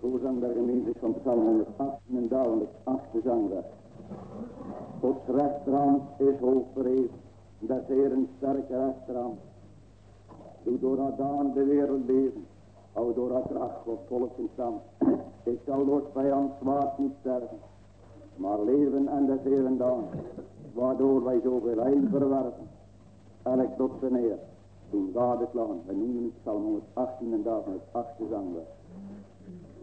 voorzang der gemeente van Psalm 108 en het achtste zangwerk. Gods rechterhand is hoog verheven, des Heeren sterke rechterhand. Doe door haar daan de wereld leven, hou door haar kracht op volk en stam. Ik zal door vijand zwaard niet sterven, maar leven en des Heeren daan, waardoor wij zoveel heil verwerven. Elk tot zijn eer, doen gadeslaan. We noemen het Psalm 118 en daarvan het achtste zangwerk.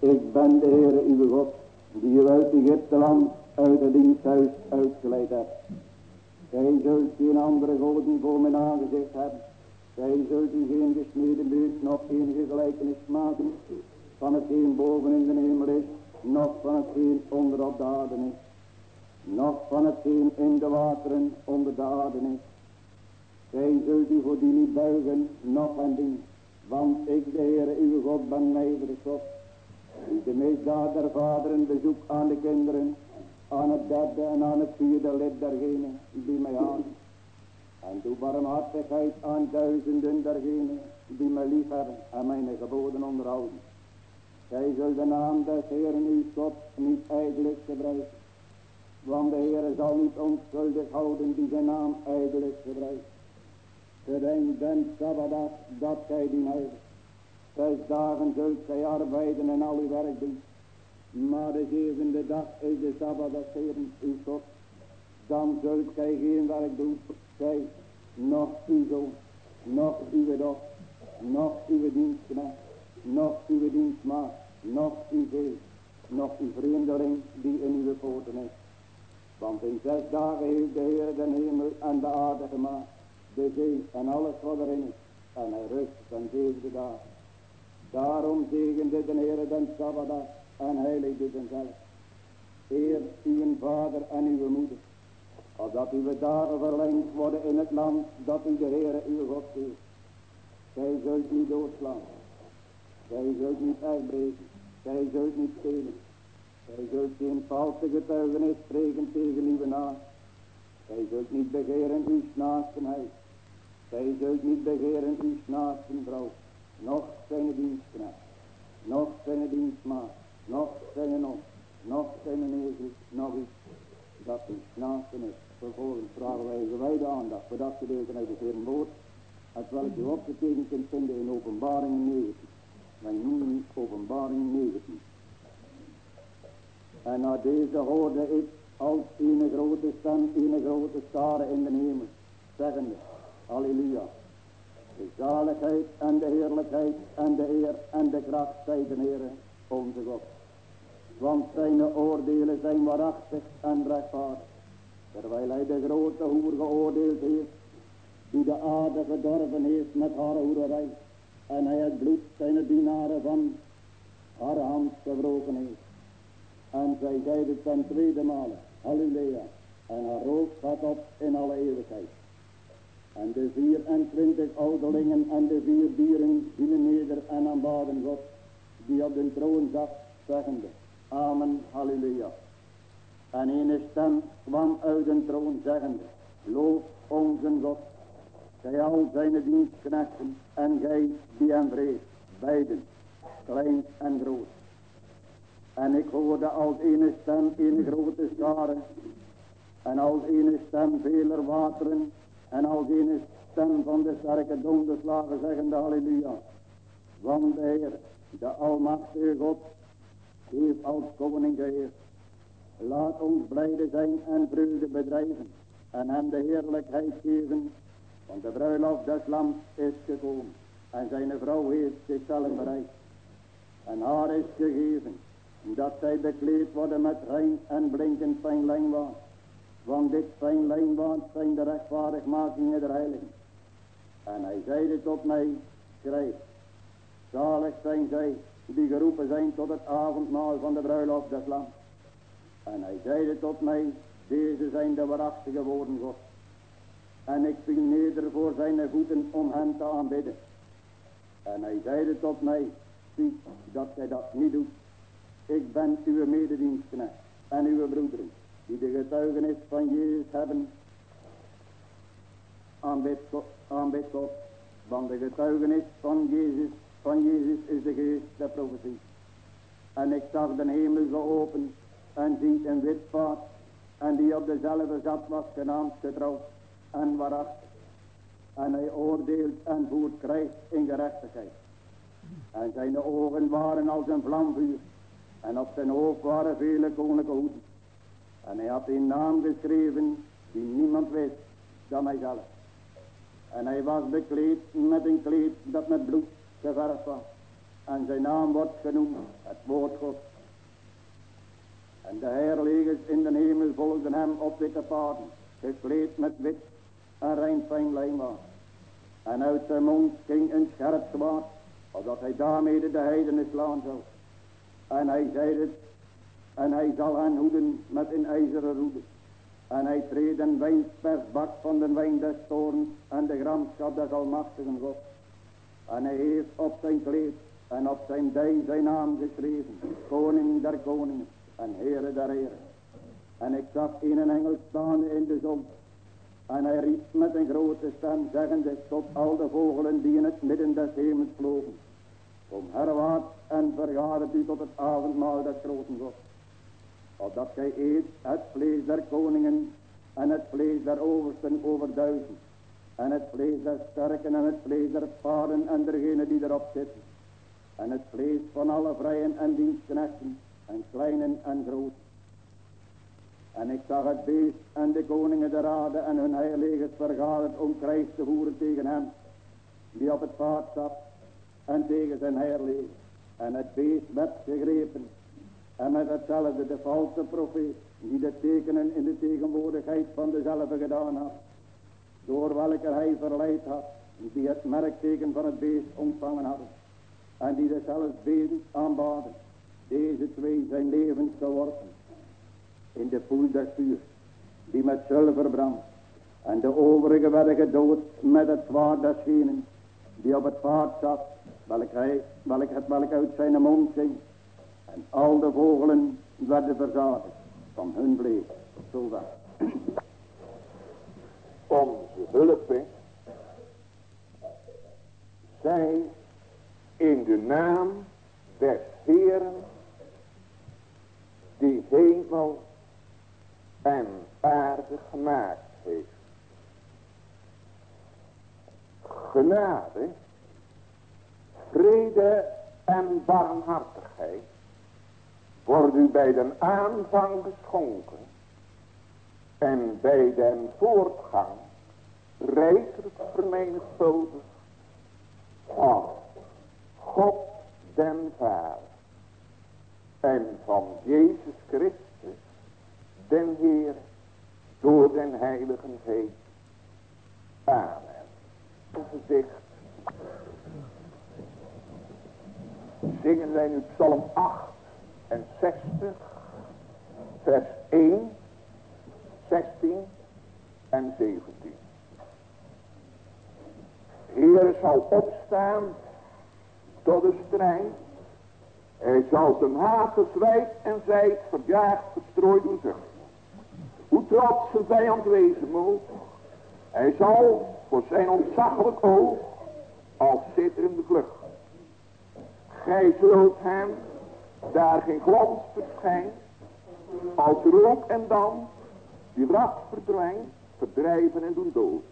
ik ben de Heere uw God, die u uit Egypteland, uit het diensthuis uitgeleid hebt. Gij zult geen andere goden voor mijn aangezicht hebben. Gij zult u geen gesneden beeld, nog enige gelijkenis maken van hetgeen boven in de hemel is, nog van hetgeen onder op de aarde is nog van hetgeen in de wateren onder de aarde is. Gij zult u voor die niet buigen, nog aan dien, want ik, de Heere, uw God, ben die de misdaad der vaderen bezoek aan de kinderen, aan het derde en aan het vierde lid dergenen die mij aan. En doe barmhartigheid aan duizenden dergenen die mij lief hebben en mijn geboden onderhouden. Gij zult de naam des Heeren uw God niet ijdelijk gebruiken. Want de Heer zal niet onschuldig houden die zijn naam ijdelijk gebruikt. Gedenk den Sabbatdag dat gij die heiligt. Zes dagen zult gij arbeiden en al uw werk doen. Maar de zevende dag is de Sabbat des Heeren uw God. Dan zult gij geen werk doen. Gij, nog uw zoon, nog uw dochter, nog uw dienstknecht, nog uw dienstmaat, nog uw geest, nog uw vreemdeling die in uw poorten is. Want in zes dagen heeft de Heer de hemel en de aarde gemaakt, de zee en alles wat erin is. En hij rust van zevende dag. Daarom zegende de Heer den Sabbatdag en heiligde zelf. Eer uw vader en uw moeder, opdat uw dagen verlengd worden in het land dat u de Heer uw God geeft. Gij zult niet doodslaan, gij zult niet uitbreken, gij zult niet stelen, Gij zult geen valse getuigenis spreken tegen uw naast. Gij zult niet begeren uw naasten huis. Gij zult niet begeren uw naasten vrouw, noch zijn dienstknecht, noch zijn dienstmaat, noch zijn non, noch zijn nezel, nog iets dat is. Vervolgens vragen wij wij de aandacht voor dat gedeelte uit het Heer woord, het welk u opgetekend kunt vinden in openbaring 19. Wij noemen openbaring 19. En na deze hoorde ik als een grote stem, een grote stare in de hemel, zeggende, Halleluja. De zaligheid en de heerlijkheid en de eer en de kracht zij de onze God. Want zijn oordelen zijn waarachtig en rechtvaardig. Terwijl hij de grote hoer geoordeeld heeft, die de aarde gedorven heeft met haar hoererij. En hij het bloed zijn dienaren van haar hand gebroken heeft. En zij zeiden ten tweede malen, halleluja. En haar rook gaat op in alle eeuwigheid. En de vier en twintig ouderlingen en de vier dieren vielen neder en aanbaden God, die op de troon zat, zeggende, Amen, halleluja. En een stem kwam uit de troon zeggende, loof onze God, gij al zijn dienstknechten en gij die hem vreest, beiden, klein en groot. En ik hoorde als ene stem een grote schare, en als ene stem veler wateren, en als een stem van de sterke donderslagen zeggende halleluja. Want de Heer, de almachtige God, heeft als koning geheerd. Laat ons blijde zijn en vreugde bedrijven en hem de heerlijkheid geven. Want de bruiloft des lams is gekomen en zijn vrouw heeft zichzelf bereid. En haar is gegeven dat zij bekleed worden met rein en blinkend fijn lijnwaad want dit zijn lijnwaard zijn de rechtvaardigmakingen der heiligen. En hij zeide tot mij, schrijf, zalig zijn zij die geroepen zijn tot het avondmaal van de bruiloft des lam. En hij zeide tot mij, deze zijn de waarachtige woorden God. En ik viel neder voor zijn voeten om hem te aanbidden. En hij zeide tot mij, zie dat gij dat niet doet. Ik ben uw mededienstknecht en uw broederen die de getuigenis van Jezus hebben, aanbid God. Want de getuigenis van Jezus, van Jezus is de geest der profetie. En ik zag de hemel geopend en ziet een wit paard en die op dezelfde zat was genaamd getrouw en waarachtig. En hij oordeelt en voert krijgt in gerechtigheid. En zijn ogen waren als een vlamvuur en op zijn hoofd waren vele koninklijke hoeden. En hij had een naam geschreven die niemand wist dan hijzelf. En hij was bekleed met een kleed dat met bloed geverfd was. En zijn naam wordt genoemd het woord. En de heerlegers in de hemel volgden hem op witte paarden, gekleed met wit en rein fijn lijnwaar. En uit zijn mond ging een scherp zwaard, opdat hij daarmee de heidenen slaan zou. En hij zeide en hij zal hen hoeden met een ijzeren roede. En hij treedt een wijnspersbak van de wijn des toorns en de gramschap des almachtigen God. En hij heeft op zijn kleed en op zijn dij zijn naam geschreven, koning der koningen en heren der heren. En ik zag een engel staan in de zon. En hij riep met een grote stem, zeggende tot al de vogelen die in het midden des hemels vlogen. Kom herwaarts en vergadert u tot het avondmaal des groten God opdat gij eet het vlees der koningen en het vlees der oversten over duizend, en het vlees der sterken en het vlees der paarden en dergenen die erop zitten, en het vlees van alle vrijen en dienstknechten, en kleinen en groten. En ik zag het beest en de koningen der aarde en hun heiligers vergaderd om krijg te voeren tegen hem, die op het paard zat, en tegen zijn heerleger. En het beest werd gegrepen en met hetzelfde de valse profeet, die de tekenen in de tegenwoordigheid van dezelfde gedaan had, door welke hij verleid had, die het merkteken van het beest ontvangen hadden, en die dezelfde beest aanbaden. Deze twee zijn levens geworpen in de poel des vuur, die met zilver brandt, en de overige werden gedood met het zwaard die op het paard zat, welk, hij, welk het welk uit zijn mond ging, en al de vogelen werden verzadigd van hun vlees. Zo Onze hulp mij in de naam des Heeren die hemel en aarde gemaakt heeft. Genade, vrede en barmhartigheid worden u bij den aanvang geschonken en bij den voortgang rijkelijk vermenigvuldigd van God den Vader en van Jezus Christus den Heer door den Heilige Geest. Amen. Een gedicht. Zingen wij nu Psalm 8 en 60, vers 1, 16 en 17. Heer zal opstaan tot de strijd. Hij zal zijn haat zwijt en zijt verjaagd verstrooid doen zucht. Hoe trots zijn vijand wezen moet. Hij zal voor zijn ontzaglijk oog als de vlucht. Gij zult hem, daar geen glans verschijnt, als rook en dan, die wracht verdwijnt, verdrijven en doen dood.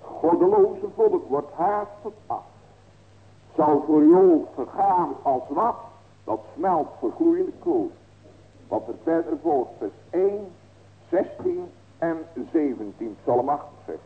Goddeloze volk wordt haast af. Zal voor jou vergaan als wat, dat smelt voor gloeiende kool. Wat er verder volgt, vers 1, 16 en 17, Psalm 68.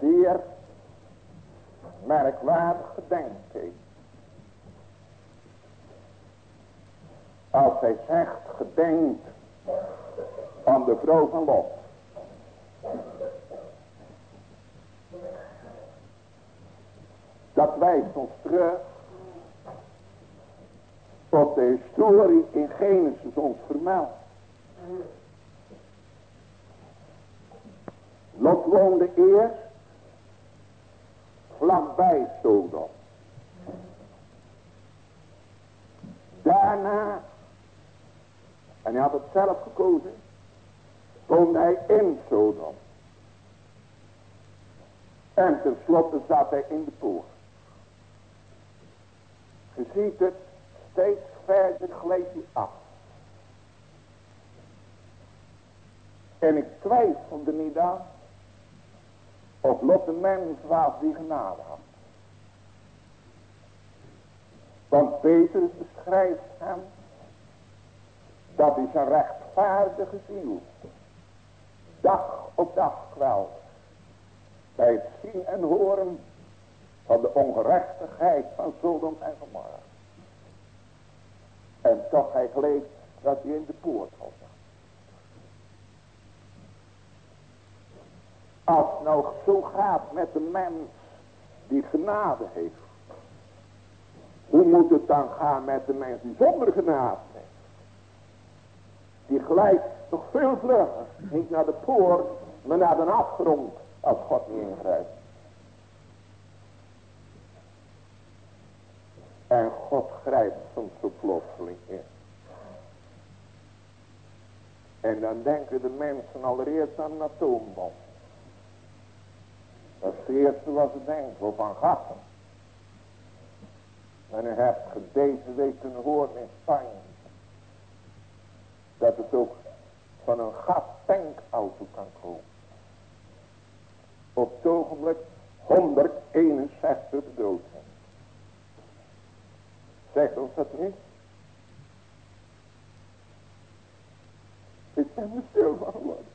Zeer merkwaardig gedenkt Als hij zegt gedenkt aan de vrouw van Lot. Dat wijst ons terug op de historie in Genesis ons vermeld. Lot woonde eerst vlakbij Sodom. Daarna, en hij had het zelf gekozen, woonde hij in Sodom. En tenslotte zat hij in de poort. Je ziet het, steeds verder gleed hij af. En ik twijfelde niet aan of Lot de mens was die genade had. Want Petrus beschrijft hem dat hij zijn rechtvaardige ziel dag op dag kwelt. Bij het zien en horen van de ongerechtigheid van Sodom en Gomorra. En toch hij gleed dat hij in de poort was. Als het nou zo gaat met de mens die genade heeft. Hoe moet het dan gaan met de mens die zonder genade? Die glijdt toch veel vlugger. Niet naar de poort, maar naar de afgrond. Als God niet ingrijpt. En God grijpt soms zo plotseling in. En dan denken de mensen allereerst aan een atoombom. Dat is het eerste wat ze denken, aan gassen. En u hebt deze week kunnen horen in Spanje. Dat het ook van een gastankauto kan komen. Op het ogenblik 161 dood zijn. Zegt ons dat niet? Ik ben er stil van geworden.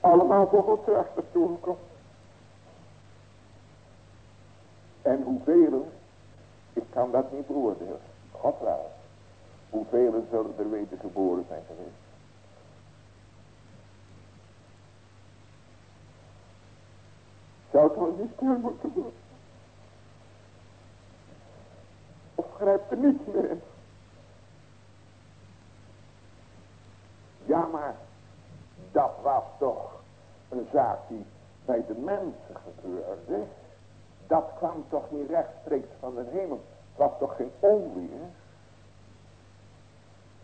Allemaal voor God rechter toegekomen. En hoeveel, ik kan dat niet beoordelen. God wel. Hoeveel zullen er weten geboren zijn geweest. Zou het wel niet stil moeten worden? Of grijpt er niets meer? Ja, maar dat was toch een zaak die bij de mensen gebeurde. Dat kwam toch niet rechtstreeks van de hemel. Het was toch geen onweer?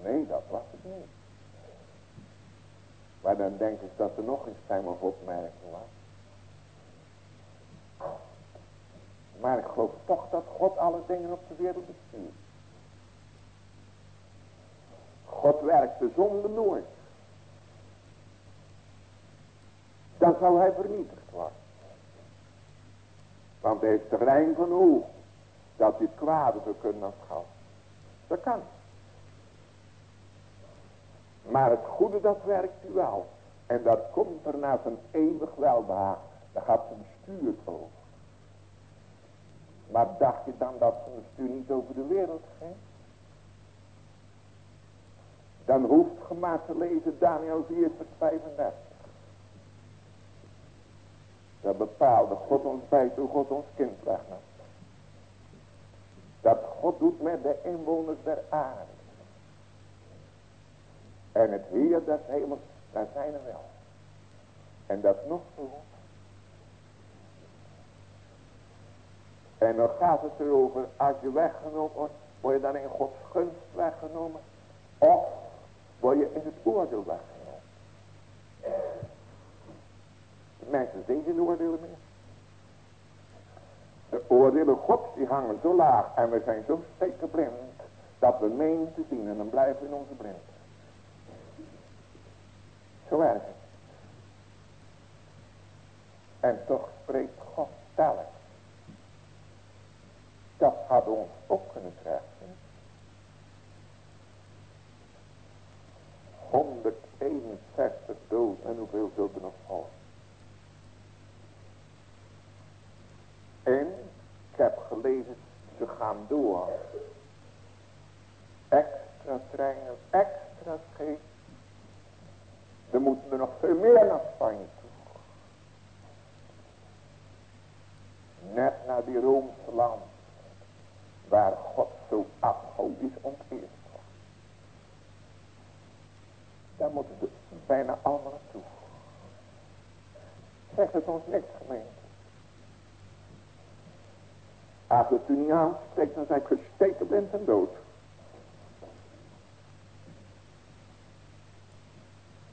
Nee, dat was het niet. Maar dan denk ik dat er nog een stem of opmerking was. Maar ik geloof toch dat God alle dingen op de wereld bestuurt. God werkt de zonde nooit. Dan zou hij vernietigd worden. Want hij heeft de rein van oog. Dat hij het kwade zou kunnen aanschouwen. Dat kan. Maar het goede dat werkt u wel. En dat komt er naar zijn eeuwig welbehagen. Daar gaat zijn bestuur over. Maar dacht je dan dat zijn bestuur niet over de wereld ging? Dan hoeft je maar te lezen Daniel 4 vers 35. Dat bepaalde God ons bij toen God ons kind wegnam. Dat God doet met de inwoners der aarde. En het Heer des hemels, daar zijn er wel. En dat nog zo. En dan gaat het erover, als je weggenomen wordt, word je dan in Gods gunst weggenomen. Of word je in het oordeel weggenomen. Mensen zien geen oordelen meer. De oordelen Gods die hangen zo laag en we zijn zo blind dat we menen te zien en dan blijven we in onze blind. Zo het. En toch spreekt God telkens. Dat had ons ook kunnen treffen. 161 dood en hoeveel zult er nog volgen? En ik heb gelezen, ze gaan door. Extra treinen, extra scheep. Er moeten er nog veel meer naar Spanje toe. Net naar die Roomse land. Waar God zo afgodisch onteerd wordt. Daar moeten ze bijna allemaal naartoe. Zegt het ons niks gemeente. Als het u niet aanspreekt, dan zijn ik gesteken bent en dood.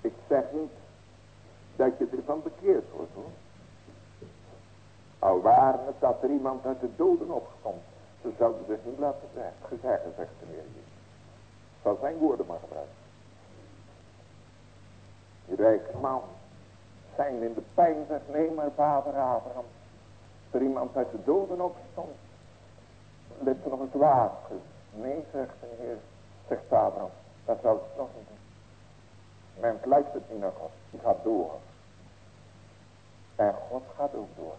Ik zeg niet dat je ervan bekeerd wordt hoor. Al waren het dat er iemand uit de doden opstond. Ze zouden zich niet laten zeggen, zeggen zegt de Heer Jezus. Zal zijn woorden maar gebruiken. Die rijke man zijn in de pijn zegt, nee maar vader Abraham. Er iemand uit de doden opstond, er nog een water. Nee, zegt de Heer, zegt Abraham, dat zou het nog niet doen. Men luistert niet naar God, die gaat door. En God gaat ook door.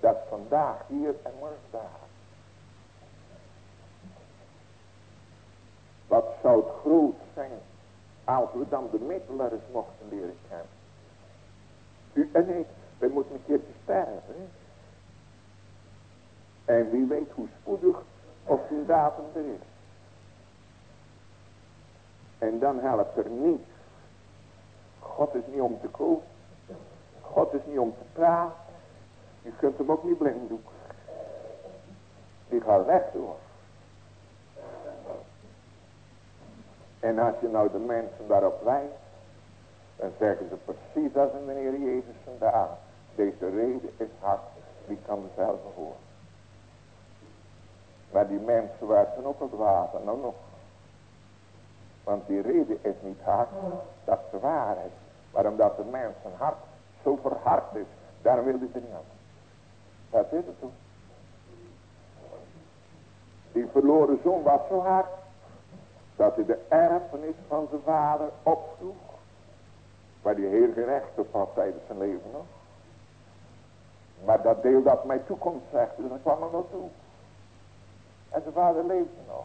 Dat vandaag hier en morgen daar. Wat zou het groot zijn als we dan de middelaars mochten leren kennen. U en ik, wij moeten een keertje sterven. En wie weet hoe spoedig of die datum er is. En dan helpt er niets. God is niet om te kopen. God is niet om te praten. Je kunt hem ook niet blind doen. Die gaat weg door. En als je nou de mensen daarop wijst, dan zeggen ze precies als de Heer Jezus vandaag. Deze reden is hard, wie kan zelf horen. Maar die mensen waren ook het water, nou nog. Want die reden is niet hard, dat is de waarheid. Maar omdat de mens zijn hart zo verhard is, daarom wil er niet aan. Dat is het toen. Die verloren zoon was zo hard, dat hij de erfenis van zijn vader opvroeg. Waar die heel geen op had tijdens zijn leven nog. Maar dat deel dat mij toekomst zegt, dus dat kwam er nog toe. En zijn vader leefde nog.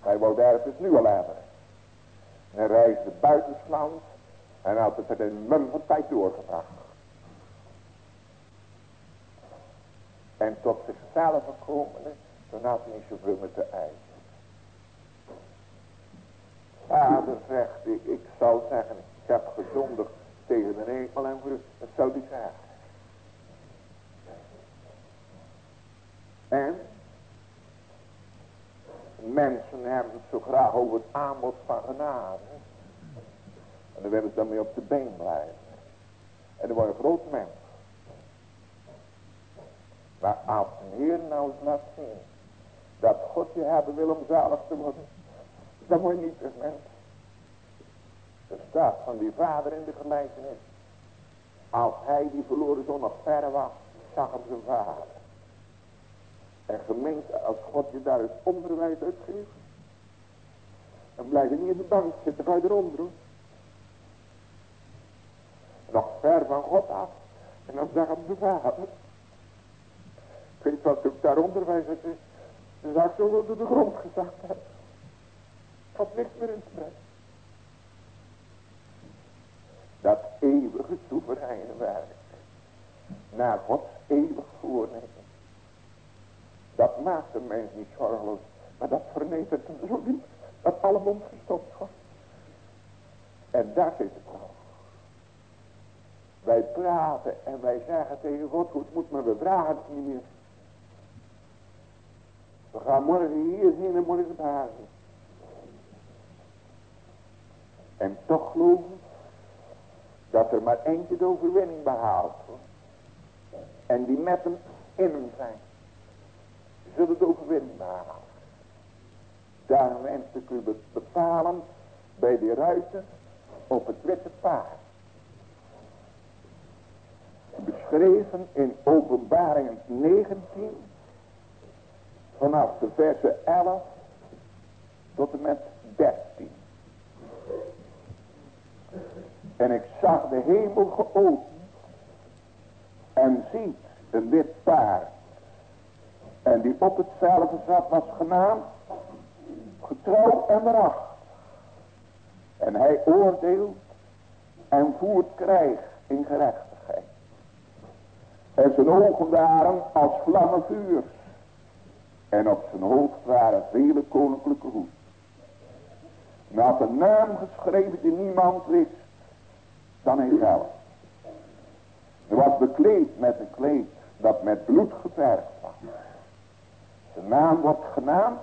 Hij wou de erfenis nu al hebben. En hij reisde buitensland en had het er een mum van tijd doorgebracht. En tot zichzelf gekomen, toen had hij niet zoveel met de eisen. Vader zegt, ik, ik zal zeggen, ik heb gezondigd tegen de hemel en voor. Dat zou hij zeggen. En mensen hebben het zo graag over het aanbod van genade. En dan willen ze dan mee op de been blijven. En dan wordt een groot mens. Maar als de Heer nou eens laat zien dat God je hebben wil om zalig te worden, dan word je niet een mens. Er staat van die vader in de gelijkenis. Als hij die verloren zoon nog ver was, zag hem zijn vader. En gemeente, als God je daar eens onderwijs uitgeeft, dan blijf je niet in de bank zitten, ga je eronder. Nog ver van God af. En dan zag hem de vader. Ik weet wat ik daar onderwijs is. Dan ik zo door de grond gezakt hebben. Had niks meer in te brengen. Dat eeuwige soevereine werk. Naar Gods eeuwig voornemen. Dat maakt de mens niet zorgeloos. Maar dat vernedert hem zo diep. Dat alle mond gestopt wordt. En daar zit het nou. Wij praten en wij zeggen tegen God het moet, maar we vragen het niet meer. We gaan morgen hierheen en morgen daarheen. En toch geloven dat er maar eentje de overwinning behaalt. En die met hem in hem zijn. Zullen de overwinning behalen. Daarom wens ik u bepalen bij die ruiter op het witte paard. Beschreven in openbaringen 19 vanaf de verse 11 tot en met 13. En ik zag de hemel geopend. En ziet een wit paard. En die op hetzelfde zat was genaamd getrouw en recht. En hij oordeelt en voert krijg in gerechtigheid. En zijn ogen waren als vlammen vuur. En op zijn hoofd waren vele koninklijke hoed. En had een naam geschreven die niemand wist dan hij zelf. Hij was bekleed met een kleed dat met bloed geverfd was. Zijn naam wordt genaamd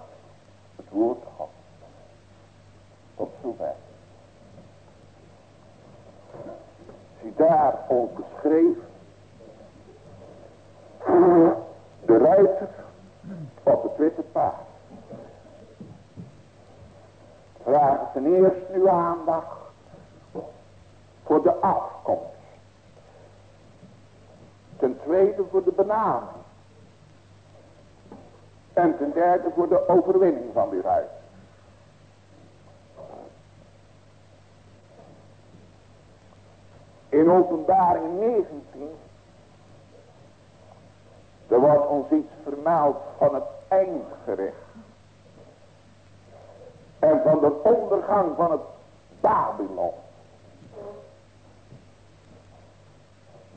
het woord God. Tot zover. Zie daar ons beschreven. De ruiter op het witte paard. Vragen ten eerste uw aandacht voor de afkomst. Ten tweede voor de benaming. En ten derde voor de overwinning van die ruiter. In openbaring 19. Er wordt ons iets vermeld van het eindgericht. En van de ondergang van het Babylon.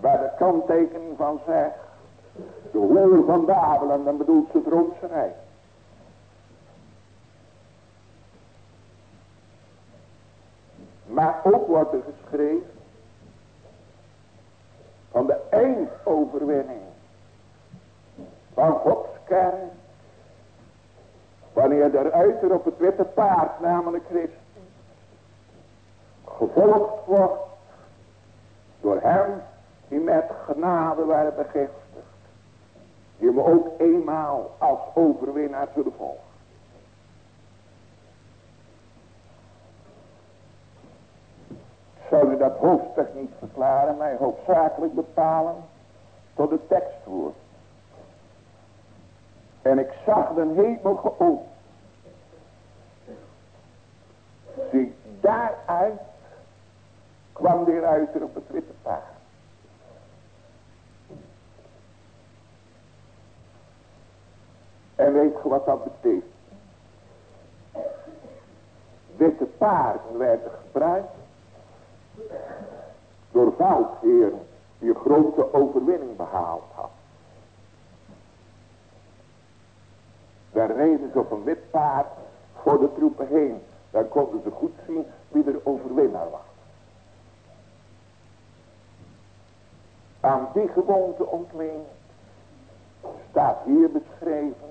Waar de kanttekening van zegt. De hoer van Babylon, dan bedoelt ze het. Maar ook wordt er geschreven van de eindoverwinning van Gods kerk. Wanneer de ruiter op het witte paard, namelijk Christus, gevolgd wordt door hem die met genade werden begiftigd. Die we ook eenmaal als overwinnaar zullen volgen. Zou u dat hoofdstuk niet verklaren, mij hoofdzakelijk bepalen tot het tekstwoord. En ik zag de hemel geopend. Zie, daaruit kwam die ruiter op het witte paard. En weet je wat dat betekent? Witte paarden werden gebruikt door veldheren die een grote overwinning behaald had. Daar reden ze op een wit paard voor de troepen heen. Dan konden ze goed zien wie er overwinnaar was. Aan die gewoonte ontleend staat hier beschreven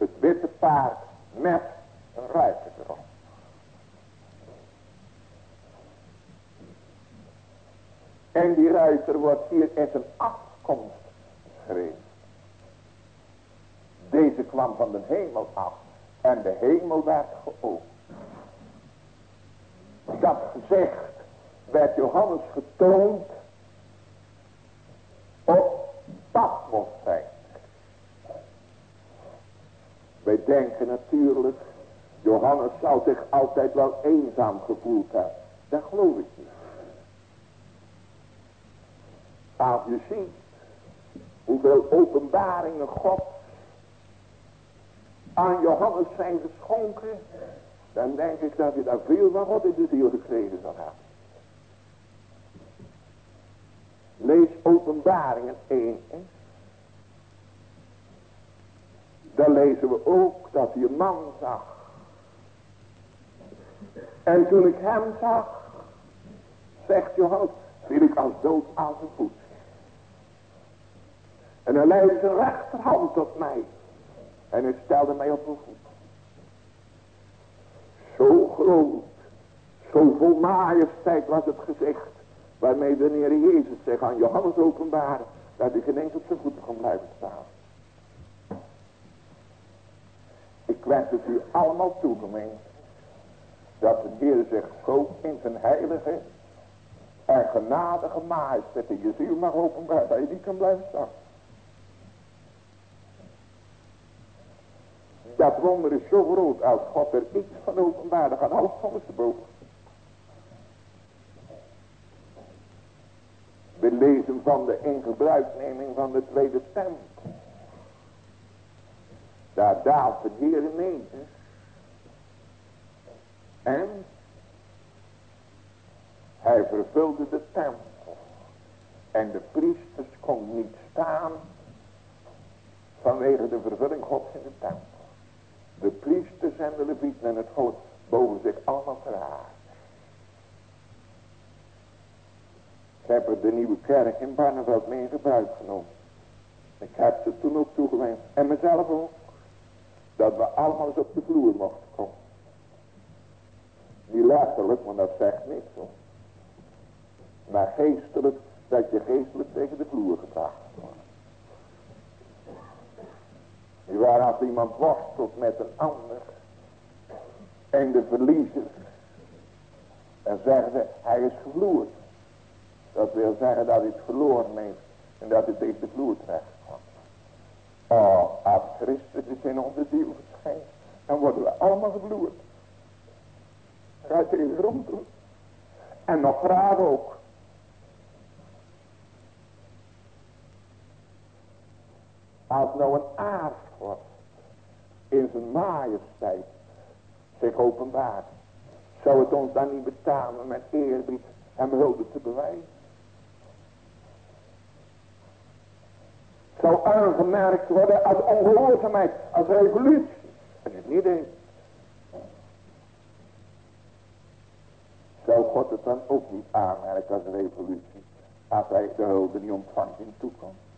het witte paard met een ruiter erop. En die ruiter wordt hier in zijn afkomst beschreven. Deze kwam van de hemel af. En de hemel werd geopend. Dat gezegd werd Johannes getoond op Patmos zijn. Wij denken natuurlijk, Johannes zou zich altijd wel eenzaam gevoeld hebben. Dat geloof ik niet. Als je ziet hoeveel openbaringen God aan Johannes zijn geschonken, dan denk ik dat je daar veel van God in de ziel gekregen zal hebben. Lees openbaringen 1. Dan lezen we ook dat hij een man zag. En toen ik hem zag, zegt Johannes, viel ik als dood aan zijn voet. En hij leidde zijn rechterhand tot mij. En hij stelde mij op mijn voet. Zo groot, zo vol majesteit was het gezicht. Waarmee de Heer Jezus zich aan Johannes openbaarde. Dat hij geen eens op zijn voeten kon blijven staan. Ik wens het u allemaal toegemeend. Dat de Heer zich zo in zijn heilige en genadige majesteit in je ziel mag openbaren. Dat je niet kan blijven staan. Dat wonder is zo groot als God er iets van openbaar. Dan gaat alles van te boven. We lezen van de ingebruikneming van de tweede tempel. Daar daalt de Heer in En hij vervulde de tempel. En de priesters kon niet staan vanwege de vervulling gods in de tempel. De priesters en de levieten en het volk boven zich allemaal verhaard. Ik heb er de nieuwe kerk in Barneveld mee in gebruik genomen. Ik heb ze toen ook toegewenst. En mezelf ook. Dat we allemaal op de vloer mochten komen. Niet letterlijk, want dat zegt niks hoor. Maar geestelijk, dat je geestelijk tegen de vloer gebracht wordt. Waar als iemand worstelt met een ander. En de verliezer. En zeggen ze, hij is gevloerd. Dat wil zeggen dat hij het verloren heeft. En dat hij tegen de vloer komt. Oh, als Christus is in onze ziel verschijnt. Dan worden we allemaal gevloerd. Gaat in de grond toe. En nog graag ook. Als nou een aardgod in zijn majesteit zich openbaart. Zou het ons dan niet betalen met eerbied en hulde te bewijzen? Zou aangemerkt worden als ongehoorzaamheid, als revolutie. En het niet eens. Zou God het dan ook niet aanmerken als revolutie? Als hij de hulde niet ontvangt in de toekomst.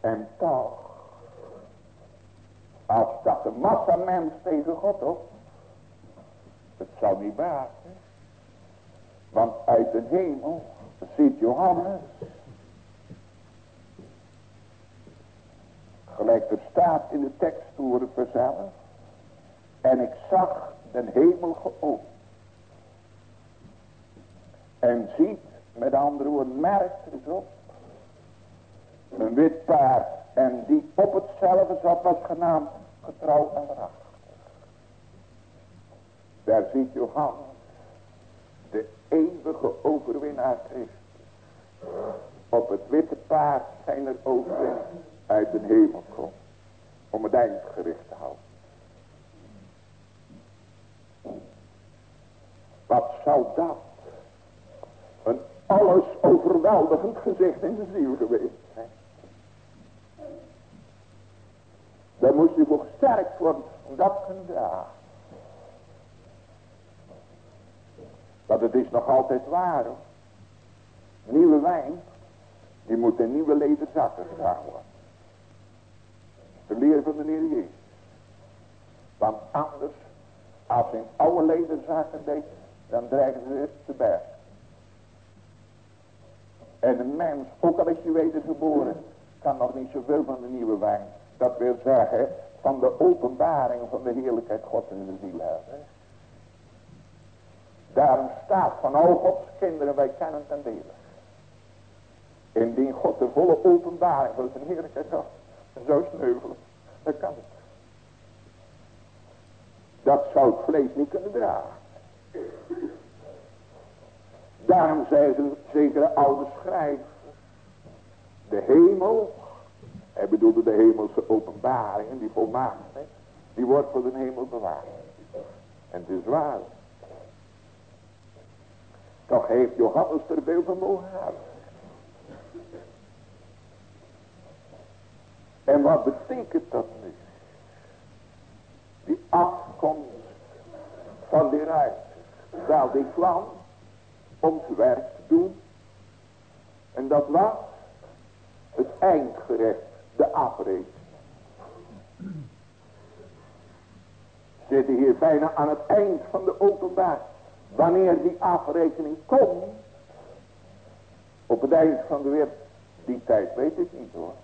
En toch, als dat de massa mens tegen God op, het zou niet baten. Want uit de hemel ziet Johannes, gelijk er staat in de tekst voor het zelf, en ik zag de hemel geopend. En ziet, met andere woorden, merkt er op, een wit paard. En die op hetzelfde zat was genaamd getrouw en waarachtig. Daar ziet Johannes de eeuwige overwinnaar Christus. Op het witte paard zijn er overwinnaars uit de hemel komt. Om het eindgericht te houden. Wat zou dat een alles overweldigend gezicht in de ziel geweest zijn. Dan moet je voor sterk worden om dat te dragen. Want het is nog altijd waar. Nieuwe wijn, die moet in nieuwe lederzakken gedaan worden. De leer van de Heer Jezus. Want anders, als in oude lederzakken deed, dan dreigen ze te berg. En een mens, ook al is je wedergeboren, kan nog niet zoveel van de nieuwe wijn. Dat wil zeggen, van de openbaring van de heerlijkheid God in de ziel hebben. Daarom staat van al Gods kinderen, wij kennen ten dele. Indien God de volle openbaring van zijn heerlijkheid had, zo sneuvelen, dan kan het. Dat zou het vlees niet kunnen dragen. Daarom zei ze zekere oude schrijver. De hemel. Hij bedoelde de hemelse openbaringen. Die volmaakte. Die wordt voor de hemel bewaard. En het is waar. Toch heeft Johannes er veel van mogen hebben. En wat betekent dat nu? Die afkomst van die ruimte. Wel, die kwam om werk te doen. En dat was het eindgerecht, de afrekening. Zitten hier bijna aan het eind van de openbaar. Wanneer die afrekening komt, op het eind van de wereld, die tijd weet ik niet hoor.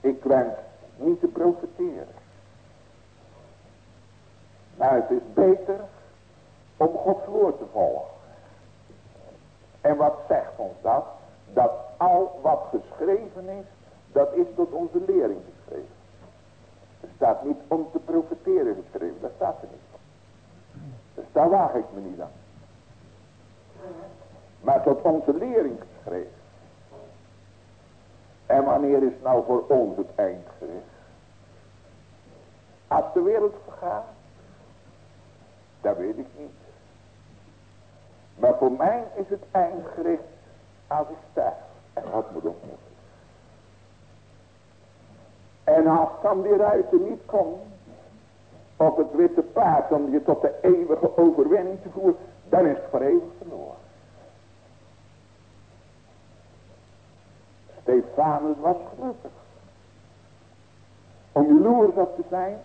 Ik wens niet te profiteren. Maar het is beter om Gods woord te volgen. En wat zegt ons dat? dat al wat geschreven is, dat is tot onze lering geschreven. Er staat niet om te profiteren geschreven, dat staat er niet. Dus daar waag ik me niet aan. Maar tot onze lering geschreven. En wanneer is nou voor ons het eind gericht? Als de wereld vergaat? Dat weet ik niet. Maar voor mij is het eind gericht als ik sterf. En God moet ontmoeten. En als dan die ruiter niet komt. Op het witte paard om je tot de eeuwige overwinning te voeren. Dan is het voor eeuwig verloren. Stefanus was gelukkig. Om jaloers op te zijn.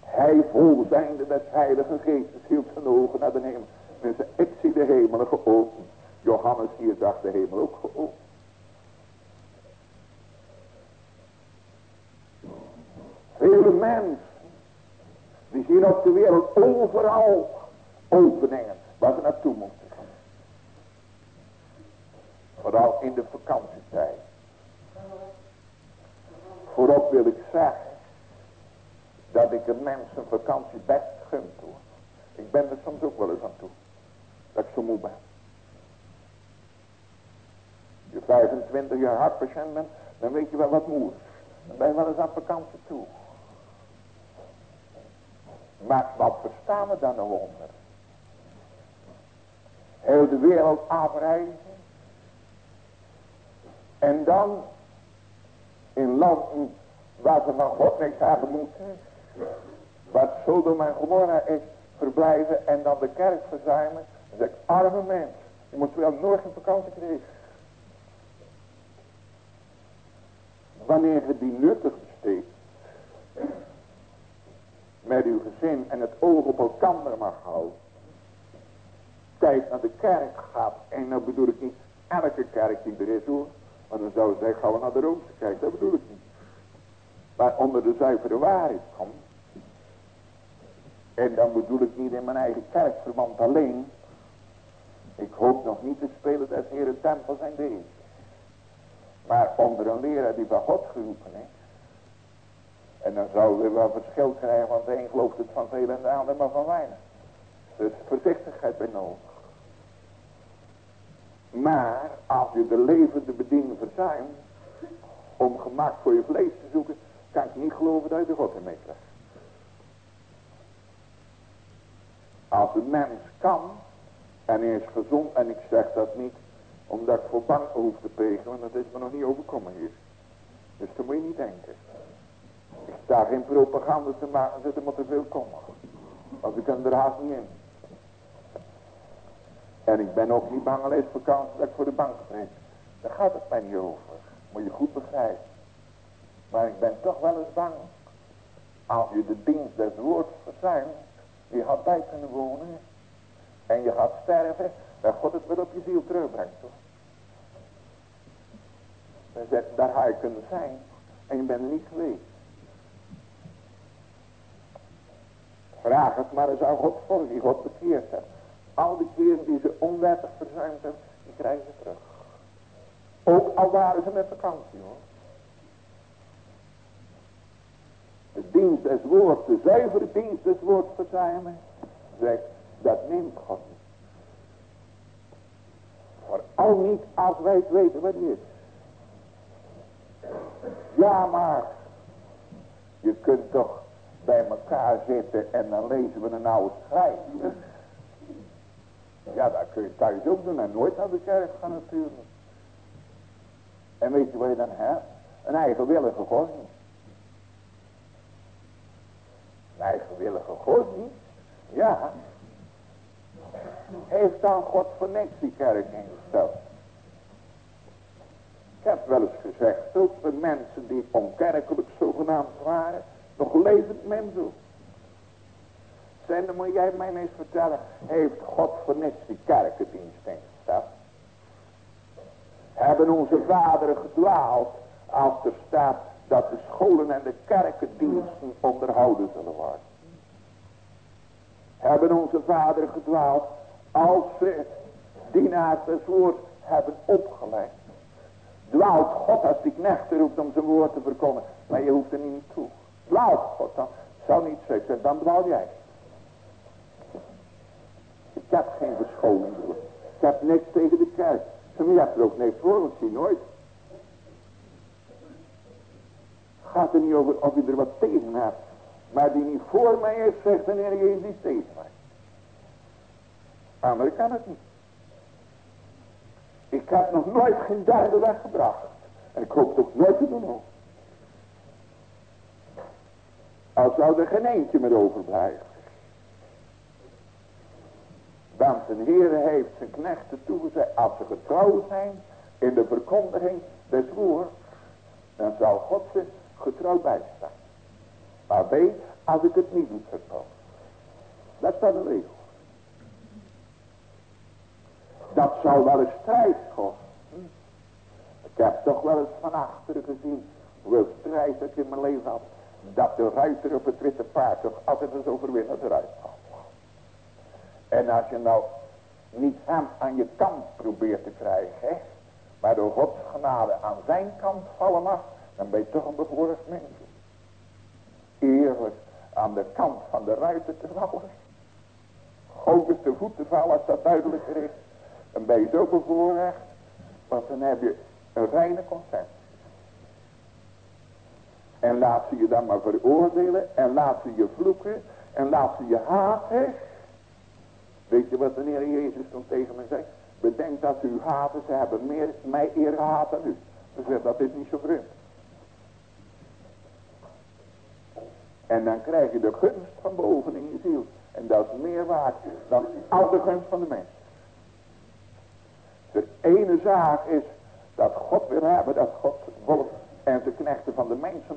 Hij vol zijnde des heilige geestes hield zijn ogen naar de hemel. Mensen, ik zie de hemelen geopend. Johannes hier zag de hemel ook geopend. Vele mensen, die zien op de wereld overal openingen waar ze naartoe moeten. Vooral in de vakantietijd. Voorop wil ik zeggen dat ik een mens een vakantie best gun toe. Ik ben er soms ook wel eens aan toe. Dat ik zo moe ben. Als je 25 jaar hartpatiënt bent, dan weet je wel wat moe is. Dan ben je wel eens aan vakantie toe. Maar wat verstaan we dan nou onder? Heel de wereld afreizen. En dan in landen waar ze van God niks hebben moeten. Wat Sodom en Gomorra is verblijven en dan de kerk verzuimen. Dan zeg ik, arme mens, je moet wel nooit een vakantie krijgen. Wanneer je die nuttig besteedt, met uw gezin en het oog op elkaar mag houden, tijd naar de kerk gaat, en dan bedoel ik niet elke kerk die er is hoor, maar dan zou je zeggen, gaan we naar de Roomse kerk, dat bedoel ik niet. Maar onder de zuivere waarheid komt, en dan bedoel ik niet in mijn eigen kerkverband alleen. Ik hoop nog niet te spelen des Heren tempel zijn deze. Maar onder een leraar die van God geroepen is. En dan zouden we wel verschil krijgen, want de een gelooft het van veel en de ander maar van weinig. Dus voorzichtigheid bij nodig. Maar als je de levende bediening verzuimt, om gemak voor je vlees te zoeken, kan ik niet geloven dat je de God ermee krijgt. Als een mens kan en hij is gezond en ik zeg dat niet omdat ik voor bang hoef te pegen, want dat is me nog niet overkomen hier. Dus dat moet je niet denken. Ik sta geen propaganda te maken, er moet er veel komen. Want ik kan er haast niet in. En ik ben ook niet bang alleen vakantie dat ik voor de bank spreek. Daar gaat het mij niet over. Moet je goed begrijpen. Maar ik ben toch wel eens bang. Als je de dienst des woords verzuimt. Je gaat bij kunnen wonen. En je gaat sterven. Dat God het weer op je ziel terugbrengt. Hoor. Dan zegt, daar ga je kunnen zijn. En je bent er niet geweest. Vraag het maar eens aan God voor die God bekeerd heeft. Al die keren die ze onwettig verzuimd hebben, die krijgen ze terug. Ook al waren ze met vakantie hoor. de dienst des woords, de zuivere dienst des woords verzuimen, zegt, dat neemt God niet. Vooral niet als wij het weten wat het is. Ja, maar je kunt toch bij elkaar zitten en dan lezen we een oude schrijf. Ja, dat kun je thuis ook doen en nooit naar de kerk gaan natuurlijk. En weet je wat je dan hebt? Een eigenwillige godsdienst. eigenwillige God niet. Ja. Heeft dan God voor niks die kerk ingesteld. Ik heb wel eens gezegd, ook de mensen die onkerkelijk zogenaamd waren, nog levend mensen. Zijn dan moet jij mij eens vertellen, heeft God voor niks die kerkendienst ingesteld? Hebben onze vaderen gedwaald als er staat dat de scholen en de kerkendiensten onderhouden zullen worden. Hebben onze vader gedwaald als ze dienaars het woord hebben opgelegd. Dwaalt God als die knechten roept om zijn woord te verkondigen. Maar je hoeft er niet toe. Dwaalt God dan. Zou niet zeggen, dan dwaal jij. Ik heb geen verschoning. Ik heb niks tegen de kerk. Maar je hebt er ook niks voor, want zie nooit. Gaat er niet over of je er wat tegen hebt. Maar die niet voor mij is, zegt de Heer Jezus niet tegen mij. Anderen kan het niet. Ik heb nog nooit geen derde weggebracht. En ik hoop toch nooit te doen ook. Al zou er geen eentje meer overblijven. Want de Heer heeft zijn knechten toegezegd. Als ze getrouw zijn in de verkondiging des woord. Dan zal God ze getrouw bijstaan. Maar weet, als ik het niet doe. Dat staat een regel. Dat zal wel een strijd kosten. Ik heb toch wel eens van achteren gezien. Hoeveel strijd ik in mijn leven had. Dat de ruiter op het witte paard toch altijd eens overwinnaar eruit kwam. En als je nou niet hem aan je kant probeert te krijgen. Hè, maar door Gods genade aan zijn kant vallen mag. Dan ben je toch een bevoorrecht mens. Eerlijk aan de kant van de ruiter te vallen. Goed is de voeten vallen als dat duidelijker is. Dan ben je zo bevoorrecht. Want dan heb je een reine consensus. En laat ze je dan maar veroordelen. En laat ze je vloeken. En laat ze je haten. Weet je wat de Heer Jezus toen tegen me zei? Bedenk dat u haten. Ze hebben meer, mij eer haat dan u. Ze zegt dat is niet zo vreemd. En dan krijg je de gunst van boven in je ziel. En dat is meer waard dan al de gunst van de mens. De ene zaak is dat God wil hebben dat God volk en zijn knechten van de mensen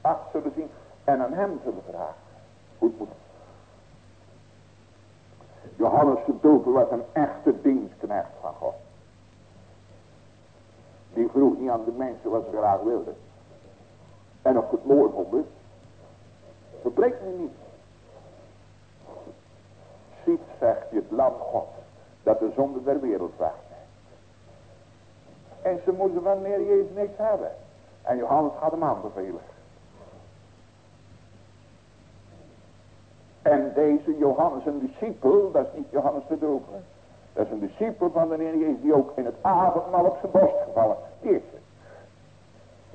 af, zullen zien en aan hem zullen vragen. Goed moet. Johannes de Doper was een echte dienstknecht van God. Die vroeg niet aan de mensen wat ze graag wilden. En of het mooi vonden. Verbreekt me niet. Ziet, zegt je het lam God, dat de zonde der wereld wacht. En ze moesten wanneer Jezus niks hebben. En Johannes gaat hem aanbevelen. En deze Johannes, een discipel, dat is niet Johannes de Doper. Dat is een discipel van de Heer die ook in het avondmaal op zijn borst gevallen. Die is.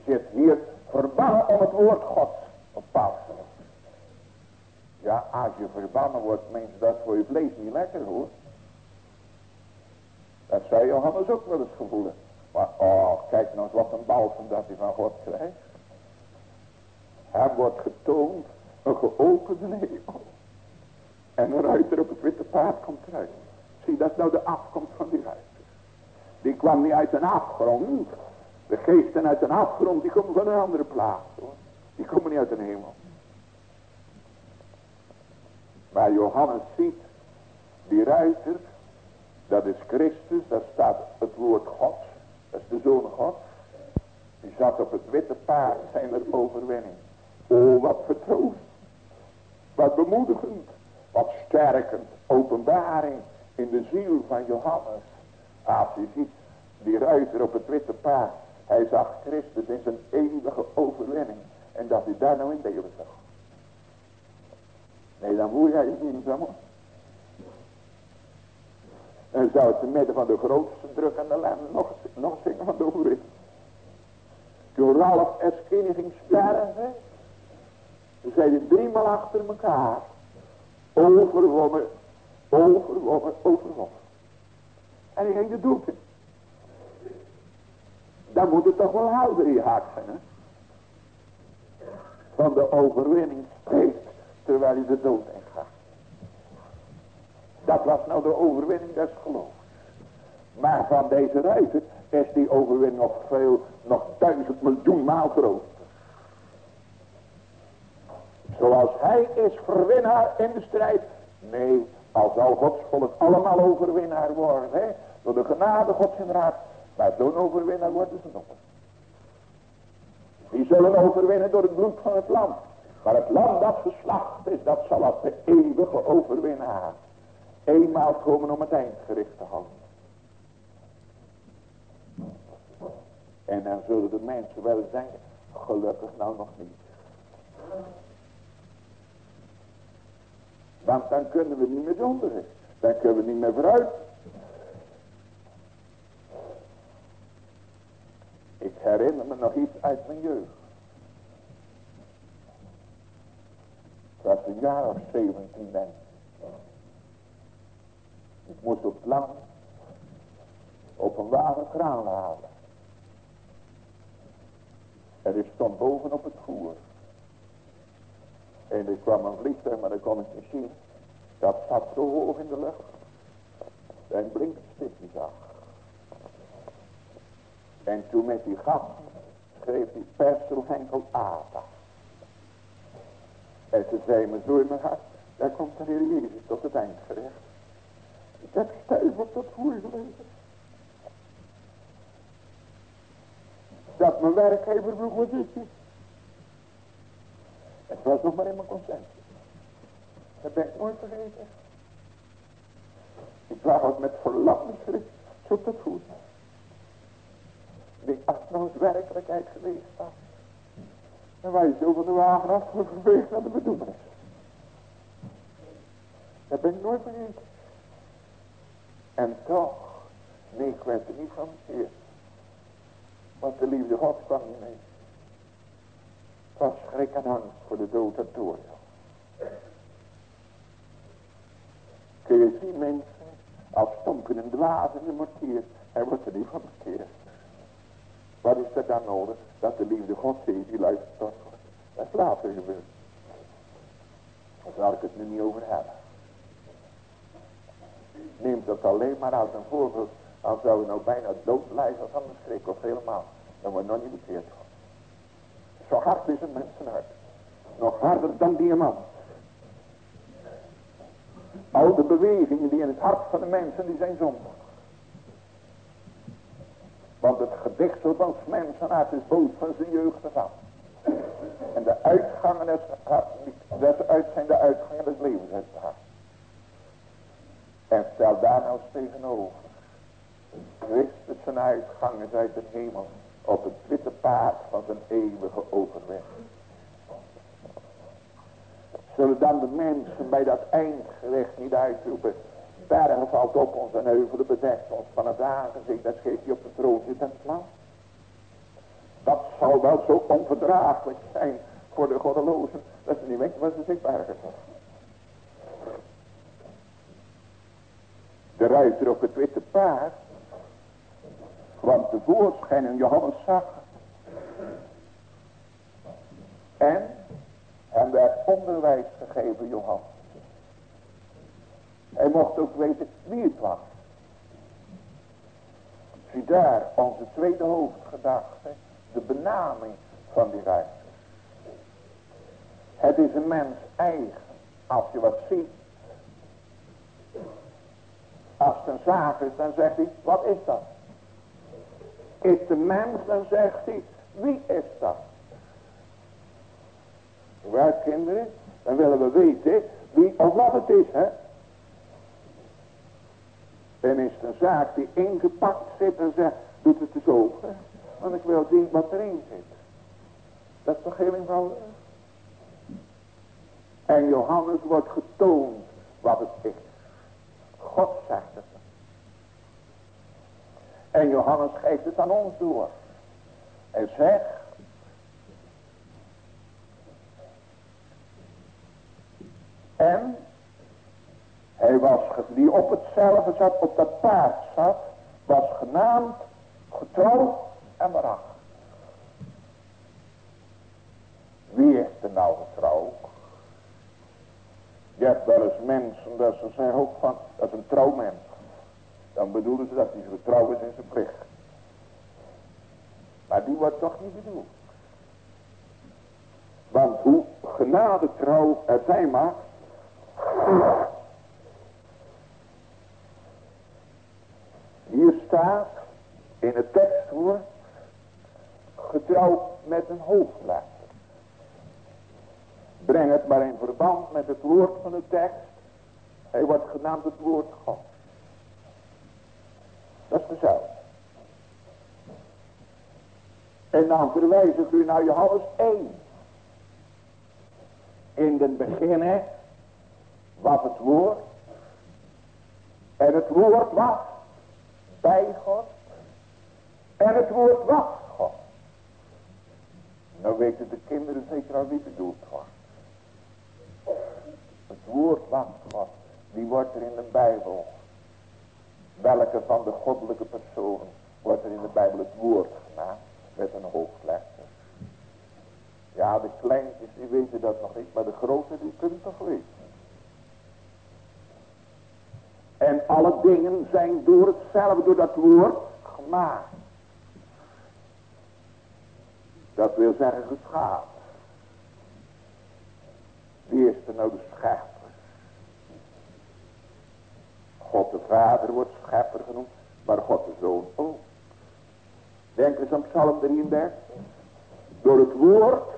Zit hier verbannen om het woord Gods op Pasen. Ja, als je verbannen wordt, mensen, dat voor je vlees niet lekker hoor. Dat zou Johannes ook wel eens gevoelen. Maar oh, kijk nou eens wat een balsem dat hij van God krijgt. Hem wordt getoond een geopende hemel. En een ruiter op het witte paard komt eruit. Zie, dat nou de afkomst van die ruiter. Die kwam niet uit een afgrond. De geesten uit een afgrond, die komen van een andere plaats. Hoor. Die komen niet uit een hemel. Maar Johannes ziet, die ruiter, dat is Christus, daar staat het woord God. Dat is de Zoon God. Die zat op het witte paard zijn er overwinning. Oh, wat vertroost. Wat bemoedigend. Wat sterkend. Openbaring in de ziel van Johannes. Als je ziet die ruiter op het witte paard. Hij zag Christus in zijn eeuwige overwinning. En dat hij daar nou in delen zag. Nee, dan voel jij je niet zo. En zou het midden van de grootste druk en de ellende nog, nog zingen van de overwinning. Toen Ralf Eskini ging sterven, zei hij driemaal achter elkaar. Overwonnen, overwonnen, overwonnen. En hij ging de dood in. Dan moet het toch wel helder in je hart zijn, hè? Van de overwinning spreekt terwijl hij de dood ingaat. Dat was nou de overwinning des geloofs. Maar van deze ruiter is die overwinning nog veel, nog duizend miljoen maal groter. Zoals hij is verwinnaar in de strijd. Nee, al zal Gods volk allemaal overwinnaar worden. Hè? Door de genade Gods inderdaad. Maar zo'n overwinnaar worden ze nog. Die zullen overwinnen door het bloed van het land. Maar het land dat geslacht is, dat zal als de eeuwige overwinnaar eenmaal komen om het eindgericht te houden. En dan zullen de mensen wel denken, gelukkig nou nog niet. Want dan kunnen we niet meer zonderen. Dan kunnen we niet meer vooruit. Ik herinner me nog iets uit mijn jeugd. Het was een jaar of 17 denk ik. moest op het land op een wagen graan halen. En ik stond boven op het voer. En er kwam een vliegtuig, maar dat kon ik niet zien. Dat zat zo hoog in de lucht. En blinkt stipje zag. En toen met die gat schreef die persel Henkel Ada. En ze zei me zo in mijn hart, daar komt de Heer Jezus tot het eind stijf op dat voer gelezen. Dat mijn werkgever vroeg, wat is? Het was nog maar in mijn consensus. Dat ben ik nooit vergeten. Ik lag ook met verlamd schrift zo te voet. Die eens werkelijkheid geweest was. Was je zo van de wagen afgeveegd naar de bedoeling. Dat ben ik nooit vergeten. En toch, nee, ik werd er niet van bekeerd. Want de liefde God kwam niet mee. Was schrik en angst voor de dood en oordeel. Kun je zien mensen, als en dwazen de mortier, hij wordt er niet van bekeerd. Wat is er dan nodig? Dat de liefde God ziet, die luistert tot God. Dat is later gebeurd. Daar zal ik het nu niet over hebben. Neemt dat alleen maar als een voorbeeld. Als je nou bijna dood lijken van de schrik of helemaal. Dan wordt nog niet bekeerd. Zo hard is een mensenhart. Nog harder dan diamant. Al de bewegingen die in het hart van de mensen, die zijn zondig. Want het gedichtsel van mensenhart is boos van zijn jeugd af. En de uitgangen des, des uit zijn de uitgangen des levens uit het hart. En stel daar nou eens tegenover. Christus zijn uitgangen uit de hemel op het witte paard van zijn eeuwige overweg. Zullen dan de mensen bij dat eindgerecht niet uitroepen. Bergen valt op ons en heuvelen bedekt ons van het aangezicht. Dat geeft hij op de troon zit en plan. Dat zal wel zo onverdraaglijk zijn voor de goddelozen. Dat ze niet weten wat ze zich bergen. De ruiter op het witte paard want de voorschijn in Johannes zag. En hem werd onderwijs gegeven Johannes. Hij mocht ook weten wie het was. Zie daar onze tweede hoofdgedachte. De benaming van die ruiter. Het is een mens eigen. Als je wat ziet. Als het een zaak is dan zegt hij. Wat is dat? is de mens, dan zegt hij, wie is dat? Waar kinderen, dan willen we weten wie of wat het is, hè. En is het een zaak die ingepakt zit en zegt, doet het eens open. Want ik wil zien wat erin zit. Dat is toch heel eenvoudig? En Johannes wordt getoond wat het is. God zegt het. En Johannes geeft het aan ons door. Hij zegt. En hij was, die op hetzelfde zat, op dat paard zat, was genaamd, getrouw en waarachtig. Wie is er nou getrouw? Je hebt wel eens mensen dat ze zeggen ook van, dat is een trouwmens. Dan bedoelen ze dat hij getrouw is in zijn plicht. Maar die wordt toch niet bedoeld. Want hoe genade trouw er zijn mag. Hier staat in het tekstwoord getrouw met een hoofdletter. Breng het maar in verband met het woord van de tekst. Hij wordt genaamd het woord God. Dat is dezelfde. En dan verwijs ik u naar Johannes 1. In het begin was het woord. En het woord was bij God. En het woord was God. Nou weten de kinderen zeker al wie bedoeld wordt. Woord was God. Die wordt er in de Bijbel. Welke van de goddelijke personen wordt er in de Bijbel het woord gemaakt. Met een hoofdletter. Ja, de kleintjes die weten dat nog niet. Maar de grote die kunnen toch weten. En alle dingen zijn door hetzelfde, door dat woord gemaakt. Dat wil zeggen geschapen. Wie is er nou de schepper? God de Vader wordt schepper genoemd, maar God de Zoon ook. Denk eens aan Psalm 33. Door het woord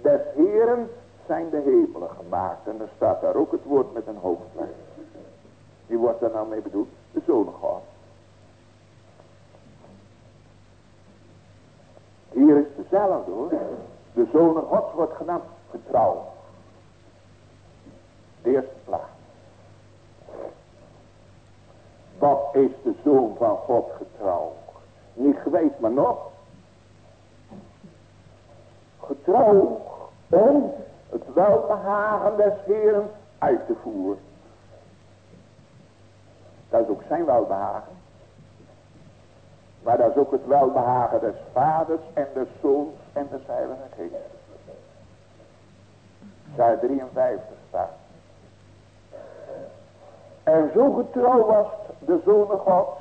des Heren zijn de hemelen gemaakt. En er staat daar ook het woord met een hoofdletter. Wie wordt daar nou mee bedoeld? De Zoon God. Hier is dezelfde hoor. De Zoon Gods wordt genaamd getrouw. De eerste plaats. Wat is de Zoon van God getrouw? Niet geweest, maar nog. Getrouw om het welbehagen des Heeren uit te voeren. Dat is ook zijn welbehagen. Maar dat is ook het welbehagen des vaders en des zoons en des heilige geest. Zij 53 staat. En zo getrouw was de Zoon Gods,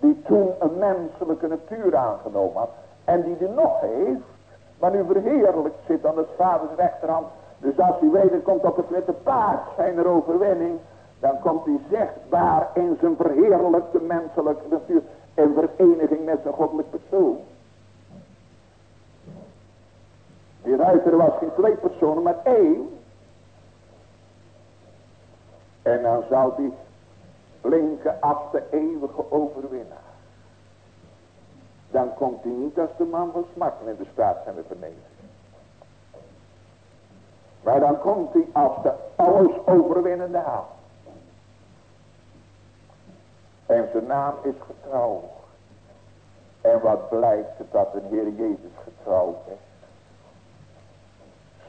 die toen een menselijke natuur aangenomen had, en die er nog heeft, maar nu verheerlijk zit aan het vaders rechterhand. Dus als hij wederkomt op het witte paard zijn er overwinning, dan komt hij zichtbaar in zijn verheerlijkte menselijke natuur, in vereniging met zijn goddelijk persoon. Die ruiter was geen twee personen, maar één. En dan zal die blinken als de eeuwige overwinnaar. Dan komt hij niet als de man van smarten in de straat zijn vernederd. Maar dan komt hij als de alles overwinnende haal. En zijn naam is getrouw. En wat blijkt dat de Heer Jezus getrouwd is.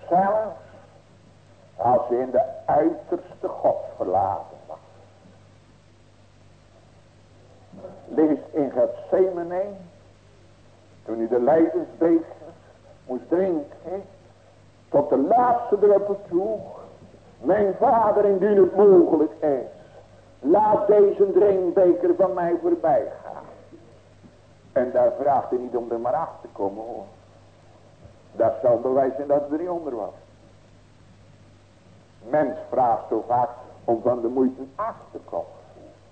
Zelfs als hij in de uiterste God verlaten was. Lees in Gethsemane. Toen hij de lijdensbeker moest drinken. Tot de laatste druppel toe. Mijn vader indien het mogelijk is. Laat deze drinkbeker van mij voorbij gaan. En daar vraagt hij niet om er maar achter te komen hoor. Dat zal bewijs zijn dat er niet onder was. Mens vraagt zo vaak om van de moeite af te komen.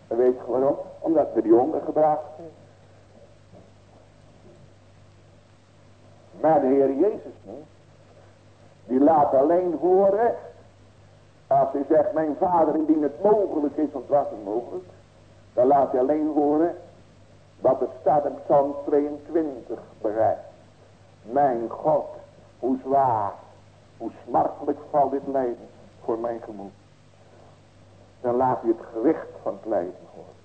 En weet je waarom? Omdat we die ondergebracht zijn. Maar de Heer Jezus niet. Die laat alleen horen. Als hij zegt, mijn vader indien het mogelijk is, want was het mogelijk. Dan laat hij alleen horen wat het staat in Psalm 22 bereikt. Mijn God, hoe zwaar, hoe smartelijk valt dit lijden voor mijn gemoed. Dan laat hij het gewicht van het lijden horen.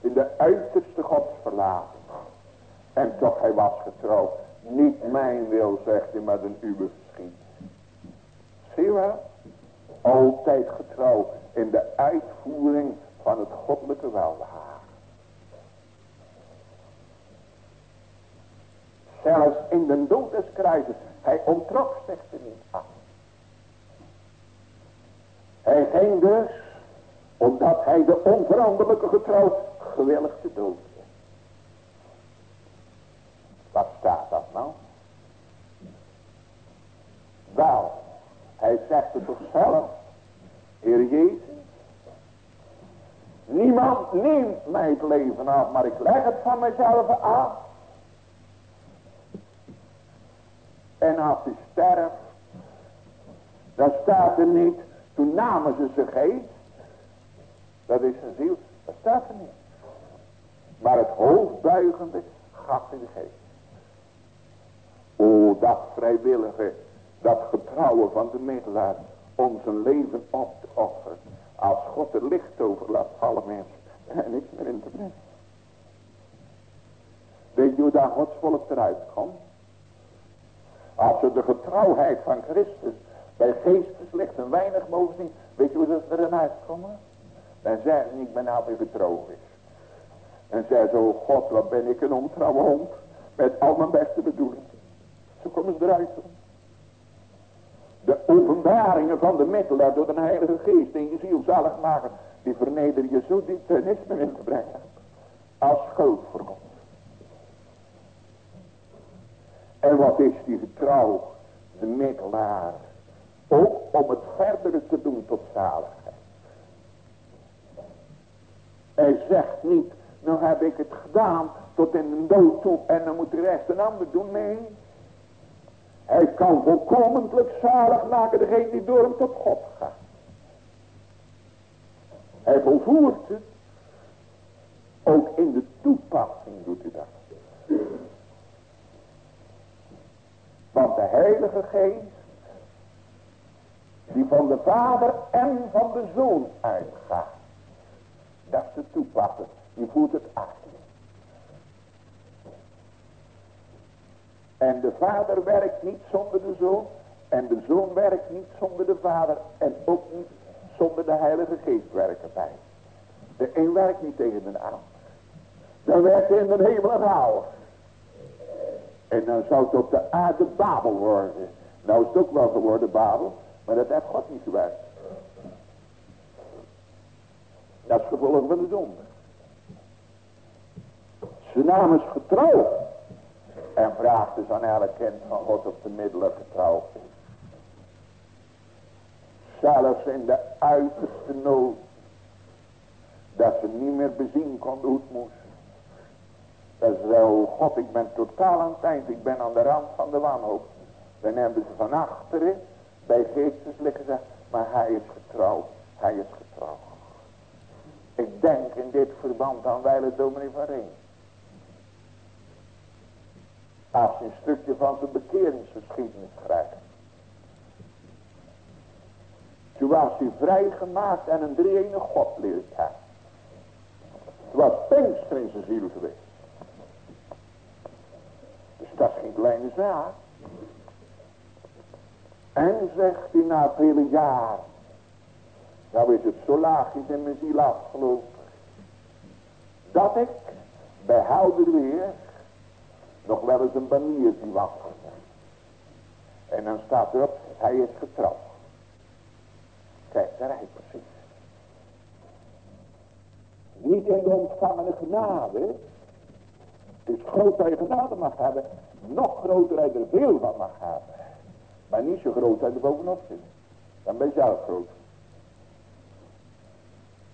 In de uiterste gods verlaten. En toch hij was getrouwd. Niet mijn wil, zegt hij, maar een uwe geschied. Zie je wel? Altijd getrouw in de uitvoering van het goddelijke welbehagen. Zelfs in de dood des kruises. Hij ontrok zich er niet aan. Hij ging dus, omdat hij de onveranderlijke getrouw gewillig te dood Wat staat dat nou? Wel, hij zegt het toch zelf, Heer Jezus, niemand neemt mij het leven af, maar ik leg het van mezelf af. En als hij sterft, dan staat er niet, toen namen ze zijn geest. Dat is zijn ziel, dat staat er niet. Maar het hoofdbuigende kracht in de geest. O, dat vrijwillige, dat getrouwen van de middelaar, om zijn leven op te offeren. Als God er licht over laat vallen mensen, en niks meer in te brengen. Weet je hoe daar Gods volk eruit komt? Als ze de getrouwheid van Christus bij geesteslicht en weinig mogen zien, weet je hoe ze erin uitkomen? Dan zeggen ik ben nou weer is. En zei zo, God, wat ben ik een ontrouwe hond. Met al mijn beste bedoelingen. Zo komen ze eruit. De openbaringen van de middelaar door de heilige geest in je ziel zalig maken. Die verneder je zo ten meer in te brengen. Als schuld voor God. En wat is die getrouw? De middelaar. Ook om het verdere te doen tot zaligheid. Hij zegt niet, nou heb ik het gedaan tot in de dood toe en dan moet de rest een ander doen. Nee. Hij kan volkomenlijk zalig maken degene die door hem tot God gaat. Hij volvoert het. Ook in de toepassing doet hij dat. Want de heilige geest die van de vader en van de zoon uitgaat. Dat is de toepassing. Die voert het af. En de vader werkt niet zonder de zoon. En de zoon werkt niet zonder de vader. En ook niet zonder de heilige geest werken bij. De een werkt niet tegen de ander. Dan werkt hij in de hemel en. En dan zou het op de aarde Babel worden. Nou is het ook wel geworden Babel. Maar dat heeft God niet gewerkt. Dat is gevolg van de zonde. Zijn naam is getrouw. En vraagt dus aan elk kind van God of de middelen getrouw. Zelfs in de uiterste nood. Dat ze niet meer bezien konden hoe het moest. Dat ze zei, oh God, ik ben totaal aan het eind. Ik ben aan de rand van de wanhoop. Dan hebben ze van achteren bij geestes liggen ze. Maar hij is getrouw. Hij is getrouw. Ik denk in dit verband aan wijle dominee van Reen. Als je een stukje van zijn bekeringsgeschiedenis schrijft. Toen was hij vrijgemaakt en een drie-ene God leerde kennen. Het was Pinkster in zijn ziel geweest. Dus dat is geen kleine zaak. En zegt hij na vele jaren. Nou is het zo laagjes in mijn ziel afgelopen. Dat ik bij Houder weer nog wel eens een banier zie wachten. En dan staat erop, hij is getrouwd. Kijk, daar hij precies. Niet in de ontvangene genade. Het is groot dat je genade mag hebben. Nog groter je er veel van mag hebben. Maar niet zo groot dat er bovenop zit. Dan ben je zelf groot.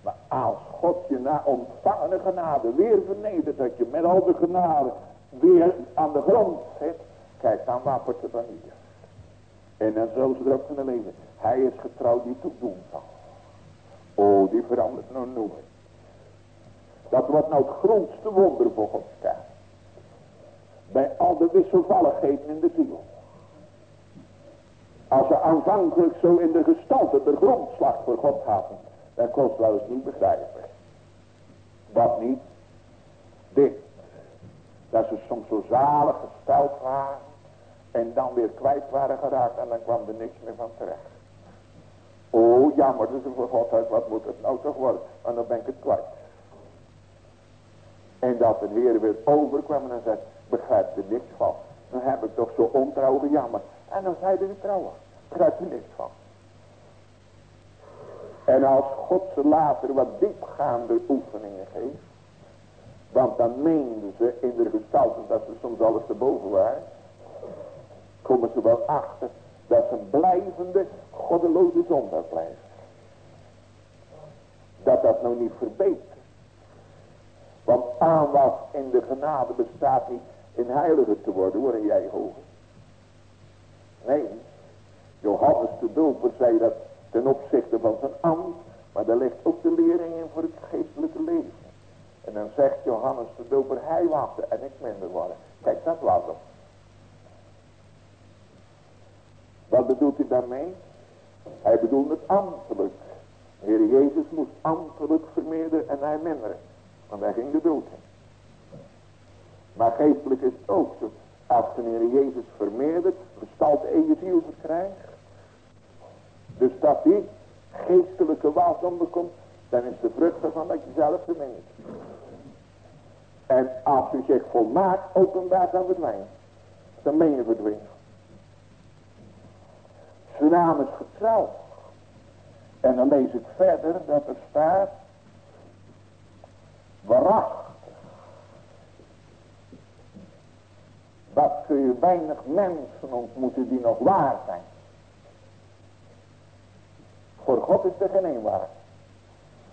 Maar als God je na ontvangene genade weer vernedert. Dat je met al de genade weer aan de grond zit. Kijk, dan wappert het dan hier. En dan zullen ze erop kunnen lezen. Hij is getrouwd die toedoen zal. Oh, die verandert nou nooit. Dat wordt nou het grootste wonder voor Gods kerk. Bij al de wisselvalligheden in de ziel. Als ze aanvankelijk zo in de gestalte de grondslag voor God hadden. Dan kon ze wel niet begrijpen. Dat niet. Dit. Dat ze soms zo zalig gesteld waren. En dan weer kwijt waren geraakt. En dan kwam er niks meer van terecht. Oh jammer, dus voor God uit, wat moet het nou toch worden? En dan ben ik het kwijt. En dat de Heer weer overkwam en zei, begrijp er niks van. Dan heb ik toch zo ontrouw jammer. En dan zei de trouwen, begrijp er niks van. En als God ze later wat diepgaande oefeningen geeft. Want dan meenden ze in de gestalte dat ze soms alles te boven waren. Komen ze wel achter dat ze een blijvende goddeloze zondaar blijven. Dat dat nou niet verbetert. Want aanwas in de genade bestaat niet in heilige te worden in jij hoger. Nee, Johannes de Doper zei dat ten opzichte van zijn ambt. Maar daar ligt ook de lering in voor het geestelijke leven. En dan zegt Johannes de doper, hij wachtte en ik minder worden. Kijk, dat was hem. Wat bedoelt hij daarmee? Hij bedoelt het ambtelijk. De Heer Jezus moest ambtelijk vermeerderen en hij minderen. Want hij ging de dood in. Maar geestelijk is het ook zo. Als de Heer Jezus vermeerdert, gestalte in je ziel verkrijgt. Dus dat die geestelijke wasdom bekomt, dan is de vrucht ervan dat je zelf vermindert. En als je zich volmaakt openbaar kan verdwijnen, dan ben je verdwenen. Zijn naam is getrouwd. En dan lees ik verder dat er staat, waarachtig. Dat kun je weinig mensen ontmoeten die nog waar zijn. Voor God is er geen een waar.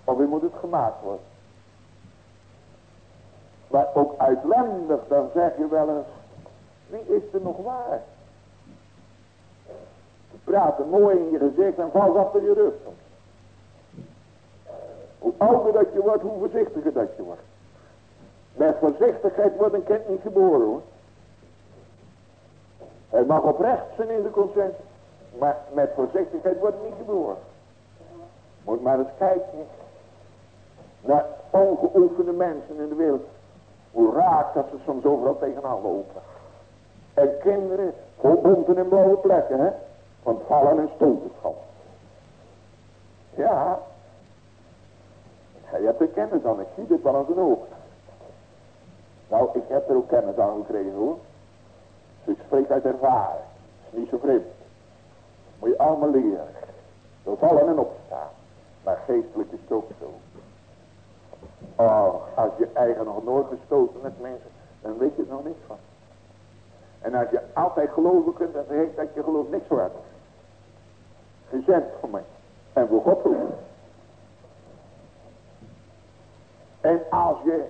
Of wie moet het gemaakt worden. Maar ook uitwendig, dan zeg je wel eens, wie is er nog waar? Ze praten mooi in je gezicht en valt achter je rug. Hoe ouder dat je wordt, hoe voorzichtiger dat je wordt. Met voorzichtigheid wordt een kind niet geboren hoor. Hij mag oprecht zijn in de conscientie. Maar met voorzichtigheid wordt niet geboren. Moet maar eens kijken. Naar ongeoefende mensen in de wereld. Hoe raakt dat ze soms overal tegenaan lopen. En kinderen, vol bonten en blauwe plekken, hè. Van vallen en stoten van. Ja. Je hebt er kennis aan, ik zie dit wel aan zijn ogen. Nou, ik heb er ook kennis aan gekregen hoor. Dus ik spreek uit ervaring. niet zo vreemd. Moet je allemaal leren. Door vallen en opstaan. Maar geestelijk is het ook zo. Oh, als je eigen nog nooit gestoten met mensen, dan weet je er nog niks van. En als je altijd geloven kunt, dan heet dat je geloof niks waard is. Gezend voor mij. En voor God ook. En als je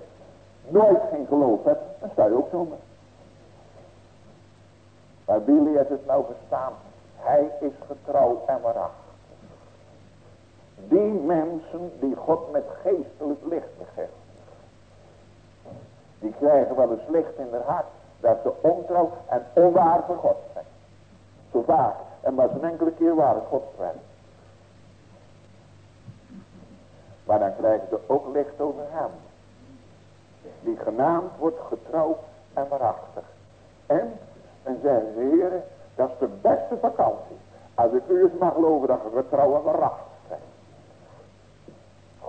nooit geen geloof hebt, dan sta je ook zonder. Maar wie leert het nou verstaan? Hij is getrouw en waarachtig. Die mensen die God met geestelijk licht begeeft. Die krijgen wel eens licht in hun hart. Dat ze ontrouw en onwaar voor God zijn. Zo vaak. En maar een enkele keer waar God werkt. Maar dan krijgen ze ook licht over hem. Die genaamd wordt getrouw en waarachtig. En, en zeggen ze, heren, dat is de beste vakantie. Als ik u eens mag geloven dat je getrouw en waarachtig.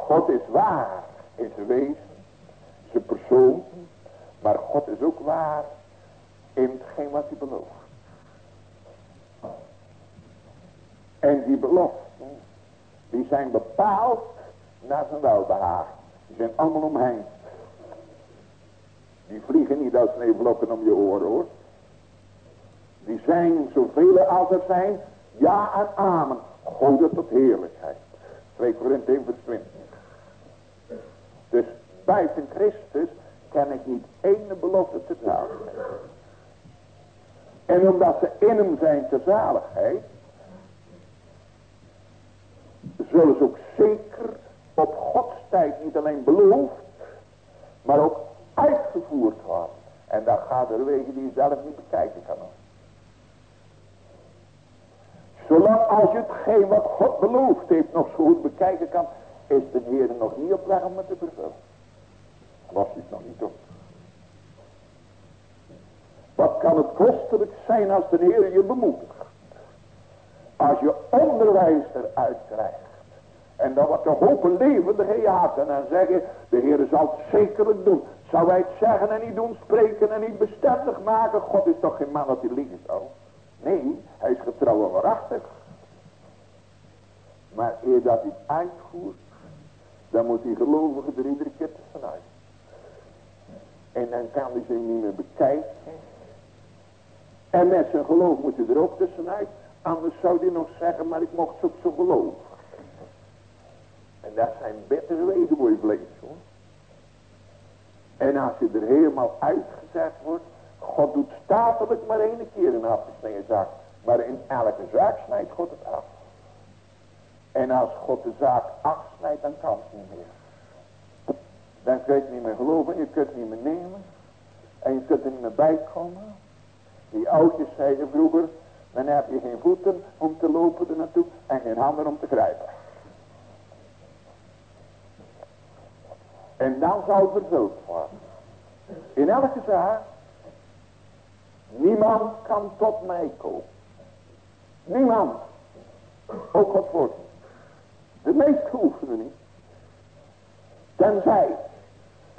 God is waar in zijn wezen, zijn persoon. Maar God is ook waar in hetgeen wat hij belooft. En die beloften, die zijn bepaald naar zijn welbehagen. Die zijn allemaal omheen. Die vliegen niet als sneeuwvlokken om je oren hoor. Die zijn zoveel als er zijn. Ja en amen. Goden tot heerlijkheid. 2 Korinthe 1 vers 20. Dus buiten Christus kan ik niet één belofte te zaligheid. En omdat ze in hem zijn te zaligheid. Zullen ze ook zeker op Gods tijd niet alleen beloofd. Maar ook uitgevoerd worden. En dat gaat er wegen die je zelf niet bekijken kan. Zolang als je hetgeen wat God beloofd heeft nog zo goed bekijken kan, is de Heer nog niet op weg om het te vervullen. Was hij het nog niet op. Wat kan het kostelijk zijn als de Heer je bemoedigt. Als je onderwijs eruit krijgt. En dan wordt de hoop levendig in je hart. En dan zeggen, de Heer zal het zekerlijk doen. Zou wij het zeggen en niet doen, spreken en niet bestendig maken? God is toch geen man dat hij liegen zou? Nee, hij is getrouw en waarachtig. Maar eer dat hij uitvoert, dan moet die gelovige er iedere keer tussenuit. En dan kan hij ze niet meer bekijken. En met zijn geloof moet hij er ook tussenuit. Anders zou hij nog zeggen, maar ik mocht op zo geloven. En dat zijn bittere wegen voor je vlees hoor. En als je er helemaal uitgezet wordt. God doet statelijk maar één keer een afgesneden zaak. Maar in elke zaak snijdt God het af. En als God de zaak afsnijdt, dan kan het niet meer. Dan kun je het niet meer geloven, je kunt het niet meer nemen. En je kunt er niet meer bij komen. Die oudjes zeiden vroeger, dan heb je geen voeten om te lopen er naartoe en geen handen om te grijpen. En dan zou het vervuld worden. In elke zaak, niemand kan tot mij komen. Niemand. Ook God wordt. De meest hoeven niet. Tenzij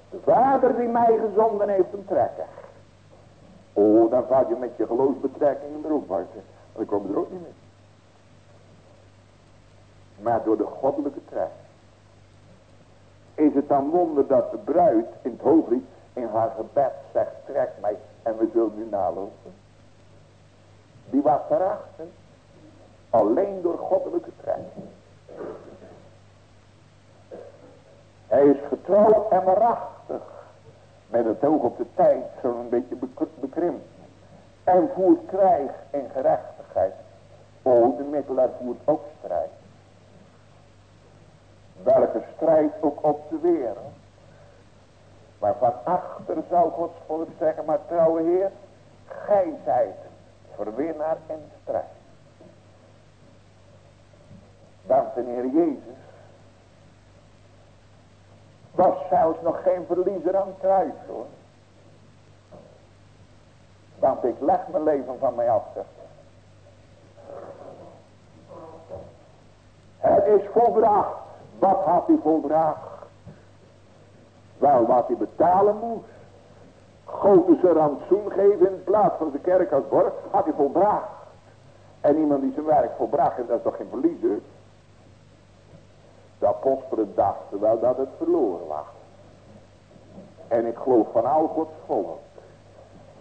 de vader die mij gezonden heeft hem trekken. Oh, dan val je met je geloofsbetrekkingen erop buiten. Dan kom je er ook niet mee. Maar door de goddelijke trek. Is het dan wonder dat de bruid in het hooglied in haar gebed zegt trek mij en we zullen nu nalopen. Die was erachter. Alleen door goddelijke trek. Hij is getrouw en waarachtig. Met het oog op de tijd zo'n beetje bekrimpt. En voert krijg en gerechtigheid. O, de middelaar voert ook strijd. Welke strijd ook op de wereld. Maar van achter zou Gods volk zeggen, maar trouwe Heer, gij zijt verwinnaar in strijd. Want de Heer Jezus was zelfs nog geen verliezer aan het kruis hoor. Want ik leg mijn leven van mij af. Het is volbracht. Wat had hij volbracht? Wel wat hij betalen moest. Goten ze rantsoen geven in plaats van de kerk als borg. Had hij volbracht. En iemand die zijn werk volbracht. En dat is toch geen verliezer. De apostelen dachten wel dat het verloren was. En ik geloof van al Gods volk.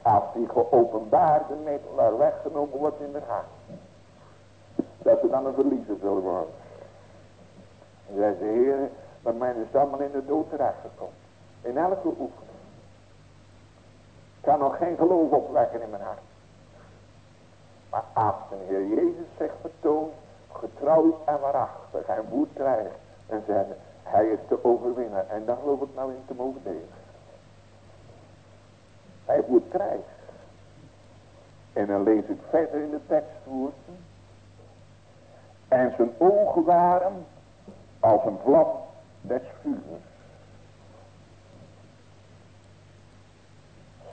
Als die geopenbaarde middelaar weggenomen wordt in de hart. Dat ze dan een verliezer zullen worden. En zei ze, Heer, maar mijn is allemaal in de dood terechtgekomen. In elke oefening. Ik kan nog geen geloof opwekken in mijn hart. Maar als de Heer Jezus zich vertoont, getrouw en waarachtig en woed krijgt, en zeggen, hij is de overwinnaar. En dan geloof ik nou in te mogen delen. Hij voert krijg. En dan lees ik verder in de tekstwoorden. En zijn ogen waren als een vlam des vuurs.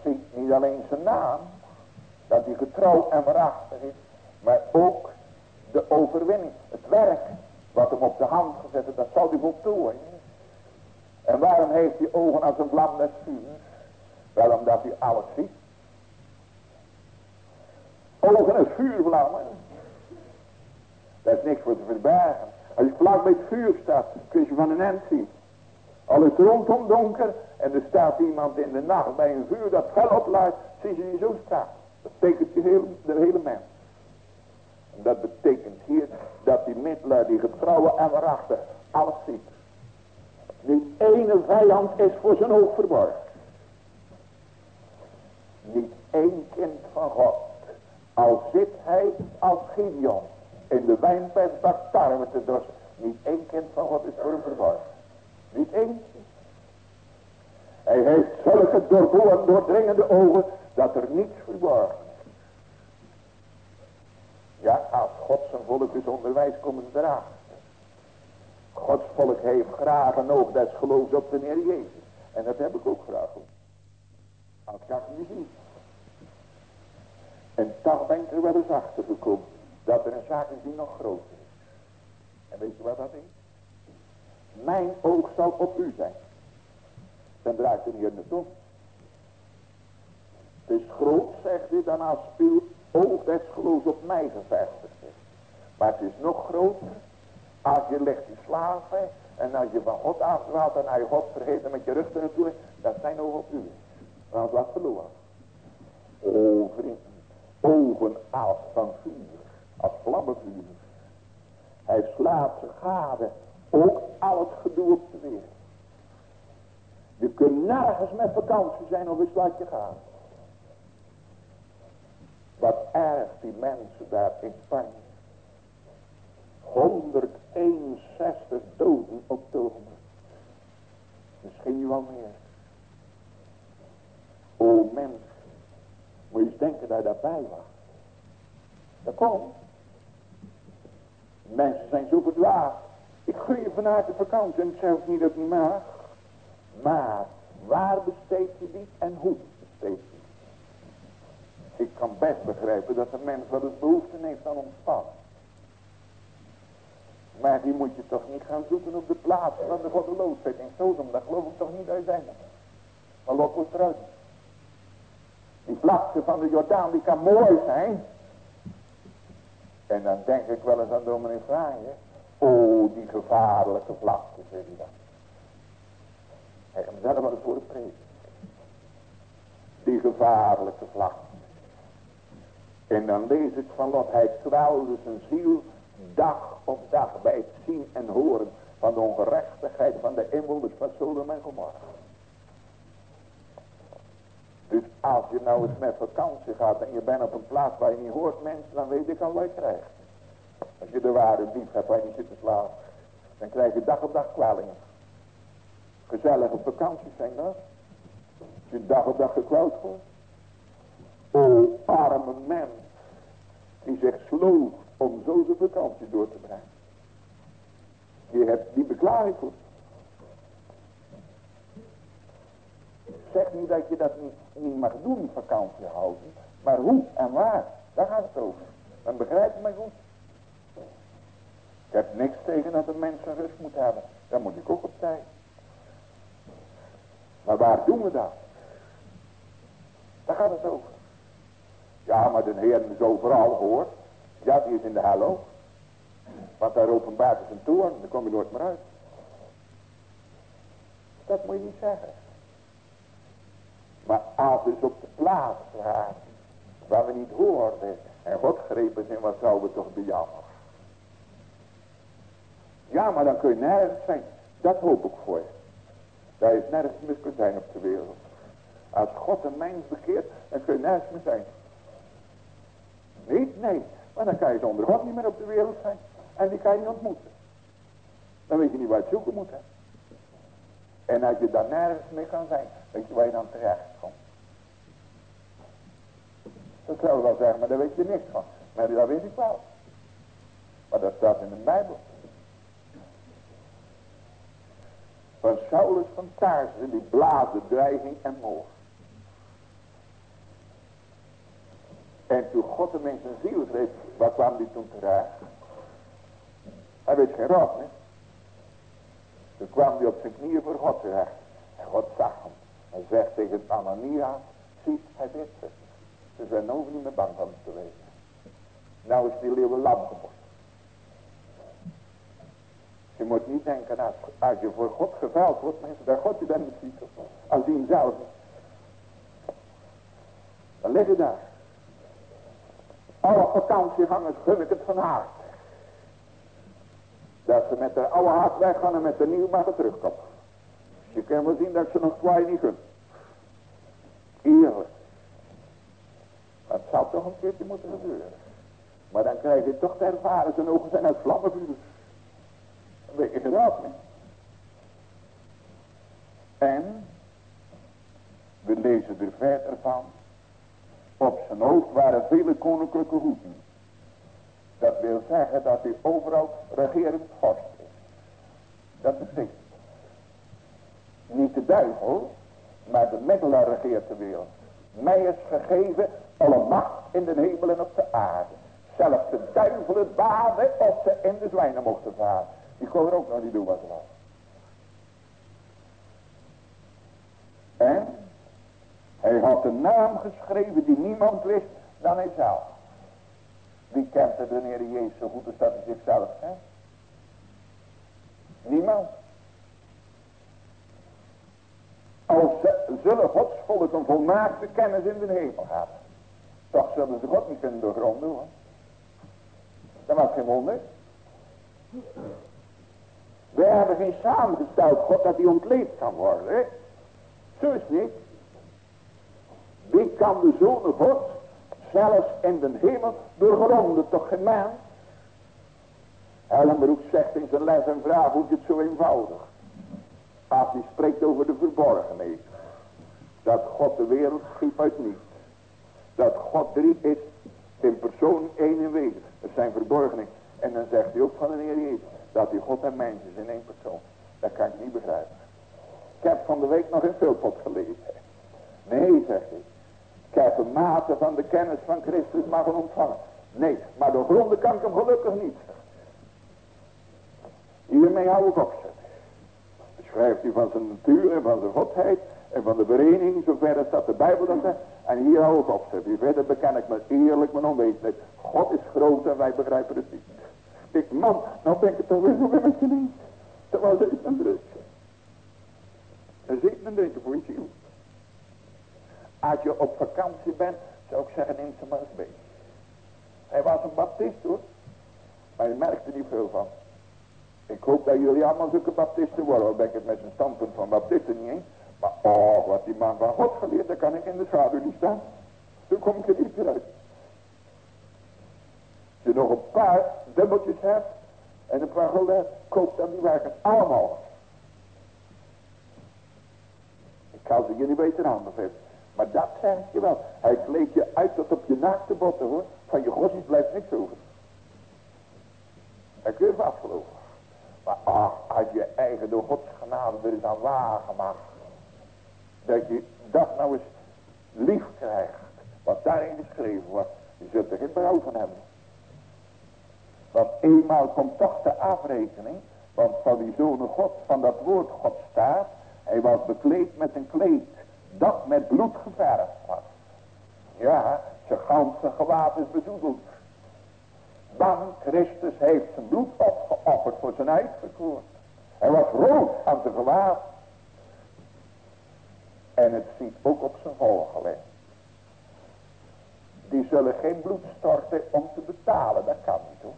Ziet niet alleen zijn naam, dat hij getrouw en waarachtig is, maar ook de overwinning, het werk wat hem op de hand gezet dat zal hij voltooien. En waarom heeft hij ogen als een vlam des vuurs? Wel omdat hij alles ziet. Ogen als vuurvlammen. Dat is niks voor te verbergen. Als je vlak bij het vuur staat, kun je van een end zien. Al is het rondom donker en er staat iemand in de nacht bij een vuur dat fel oplaat, zie je die zo staan. Dat tekent je de hele mens. Dat betekent hier dat die middelaar, die getrouwen en waarachtig, alles ziet. Niet ene vijand is voor zijn oog verborgen. Niet één kind van God. Al zit hij als Gideon in de wijnpestbak tarwe te dorsen. Niet één kind van God is voor hem verborgen. Niet één. Hij heeft zulke doorboren, doordringende ogen dat er niets verborgen ja, als God zijn volk dus onderwijs komen dragen. Gods volk heeft graag een oog des geloofs op de Heer Jezus. En dat heb ik ook graag. Als ik niet zien. En toch ben ik er wel eens achter gekomen. Dat er een zaak is die nog groter is. En weet je wat dat is? Mijn oog zal op u zijn. Dan draait u hier naartoe. Het is groot, zegt u, dan als oog des geloofs op mij gevestigd is. Maar het is nog groter als je ligt te slaven en als je van God afdwaalt en naar je God vergeten met je rug er naartoe, dat zijn ogen op u. Want wat verloren. O vrienden, ogen als van vuur, als vlammenvuur. Hij slaat ze gade, ook al het gedoe op de wereld. Je kunt nergens met vakantie zijn of eens laat je gaan. Wat erg die mensen daar in Spanje. 161 doden op het Misschien wel meer. O mens, moet je eens denken dat je daarbij was. Dat komt. Mensen zijn zo verdwaasd. Ik je vanuit de vakantie en ik zeg niet dat het niet mag. Maar waar besteed je die en hoe besteed je? Ik kan best begrijpen dat de mens wat het behoefte heeft aan ontspanning. Maar die moet je toch niet gaan zoeken op de plaats van de goddeloosheid in Sodom. Dat geloof ik toch niet uit zijn. Maar eens eruit. Die vlakte van de Jordaan die kan mooi zijn. En dan denk ik wel eens aan dominee Fraaien. Oh, die gevaarlijke vlakte, zeg hij dan. Hij hem zelf wel eens voor de preek. Die gevaarlijke vlakte. En dan lees ik van wat hij kwelde zijn ziel dag op dag bij het zien en horen van de ongerechtigheid van de inwoners van Sodom en Gomorra. Dus als je nou eens met vakantie gaat en je bent op een plaats waar je niet hoort mensen, dan weet ik al wat je krijgt. Als je de ware dief hebt waar je niet zit te slapen, dan krijg je dag op dag kwellingen. Gezellige vakanties zijn dat. Als je dag op dag gekweld wordt. O arme mens, die zich sloof om zo zijn vakantie door te brengen. Je hebt die beklaring voor. Zeg niet dat je dat niet, niet mag doen, vakantie houden. Maar hoe en waar, daar gaat het over. Dan begrijp je mij goed. Ik heb niks tegen dat een mens een rust moet hebben. Daar moet ik ook op tijd. Maar waar doen we dat? Daar gaat het over. Ja, maar de Heer is overal hoor. Ja, die is in de hel ook. Want daar openbaart is een toorn, daar kom je nooit meer uit. Dat moet je niet zeggen. Maar als dus op de plaats waren, waar we niet hoorden, en God greep in, wat zouden we toch bejammer. Ja, maar dan kun je nergens zijn. Dat hoop ik voor je. Dat je nergens meer kunt zijn op de wereld. Als God een mens bekeert, dan kun je nergens meer zijn. Niet, nee. Maar dan kan je zonder God niet meer op de wereld zijn. En die kan je niet ontmoeten. Dan weet je niet waar je zoeken moet. En als je daar nergens mee kan zijn, weet je waar je dan terecht komt. Dat zou ik wel zeggen, maar daar weet je niks van. Maar dat weet ik wel. Maar dat staat in de Bijbel. Van Saulus van Tarsen, die blazen dreiging en moord. En toen God hem in zijn ziel schreef, waar kwam die toen terecht? Hij weet geen raad, hè? Toen kwam hij op zijn knieën voor God terecht. En God zag hem. Hij zegt tegen Anania, zie, hij weet het. Ze zijn over niet meer bang van hem te wezen. Nou is die leeuw lam geworden. Je moet niet denken, als, als je voor God geveld wordt, mensen, dat God je dan niet ziet. Als hij hem zelf Dan lig je daar. Alle vakantiegangers gun ik het van harte. Dat ze met de oude hart weggaan en met de nieuwe maar terugkomen. Je kan wel zien dat ze nog kwaai niet gun. Eerlijk. Dat zou toch een keertje moeten gebeuren. Maar dan krijg je toch te ervaren, zijn ogen zijn uit vlammenvuur. Dan weet je het niet. En, we lezen er verder van, op zijn hoofd waren vele koninklijke hoeden. Dat wil zeggen dat hij overal regerend vorst is. Dat betekent. Niet de duivel, maar de middelaar regeert de wereld. Mij is gegeven alle macht in de hemel en op de aarde. Zelfs de duivelen baden of ze in de zwijnen mochten varen. Die kon er ook nog niet doen wat ze was. En hij had een naam geschreven die niemand wist dan hij zelf. Wie kent de Heer Jezus zo goed als dat hij zichzelf kent? Niemand. Als zullen Gods volk een volmaakte kennis in de hemel hebben. Toch zullen ze God niet kunnen doorgronden hoor. Dat was geen wonder. We hebben geen samengesteld God dat hij ontleed kan worden. Zo is niet. Wie kan de zoon God zelfs in de hemel doorgronden toch geen mens? Ellenbroek zegt in zijn les en vraag hoe het zo eenvoudig. Als hij spreekt over de verborgenheid. Dat God de wereld schiep uit niets. Dat God drie is in persoon één en wezen. Dat zijn verborgening. En dan zegt hij ook van de Heer Jezus. Dat hij God en mens is in één persoon. Dat kan ik niet begrijpen. Ik heb van de week nog in Philpot gelezen. Nee, zegt hij. Heb een mate van de kennis van Christus mogen ontvangen. Nee, maar de gronden kan ik hem gelukkig niet. Hiermee hou ik op. Schrijft hij van zijn natuur en van zijn godheid en van de vereniging, zover dat de Bijbel dat zegt. En hier hou ik op. Verder beken ik me eerlijk mijn onwetendheid. God is groot en wij begrijpen het niet. Ik, man, nou ben ik het toch weer zo met je niet. Dat was eten en drinken. En eten en drinken voor je ziel. Als je op vakantie bent, zou ik zeggen, neem ze maar eens mee. Hij was een baptist hoor. Maar je merkte niet veel van. Ik hoop dat jullie allemaal zulke baptisten worden. Al ben ik het met zijn standpunt van baptisten niet eens. Maar oh, wat die man van God geleerd, daar kan ik in de schaduw niet staan. Toen kom ik er niet eruit. Als je nog een paar dubbeltjes hebt en een paar gulden koop dan die werken allemaal. Ik kan ze jullie beter aanbevelen. Maar dat ik je wel. Hij kleedt je uit tot op je naakte botten hoor. Van je godsdienst blijft niks over. Hij kun je afgelopen. Maar ach, als je eigen door Gods genade er is aan wagen mag. Dat je dat nou eens lief krijgt. Wat daarin geschreven wordt. Je zult er geen berouw van hebben. Want eenmaal komt toch de afrekening. Want van die zonen God, van dat woord God staat. Hij was bekleed met een kleed. Dat met bloed geverfd was. Ja, zijn ganse gewaad is bezoedeld. Want Christus heeft zijn bloed opgeofferd voor zijn uitverkoren. Hij was rood aan zijn gewaad. En het ziet ook op zijn volgelingen. Die zullen geen bloed storten om te betalen. Dat kan niet hoor.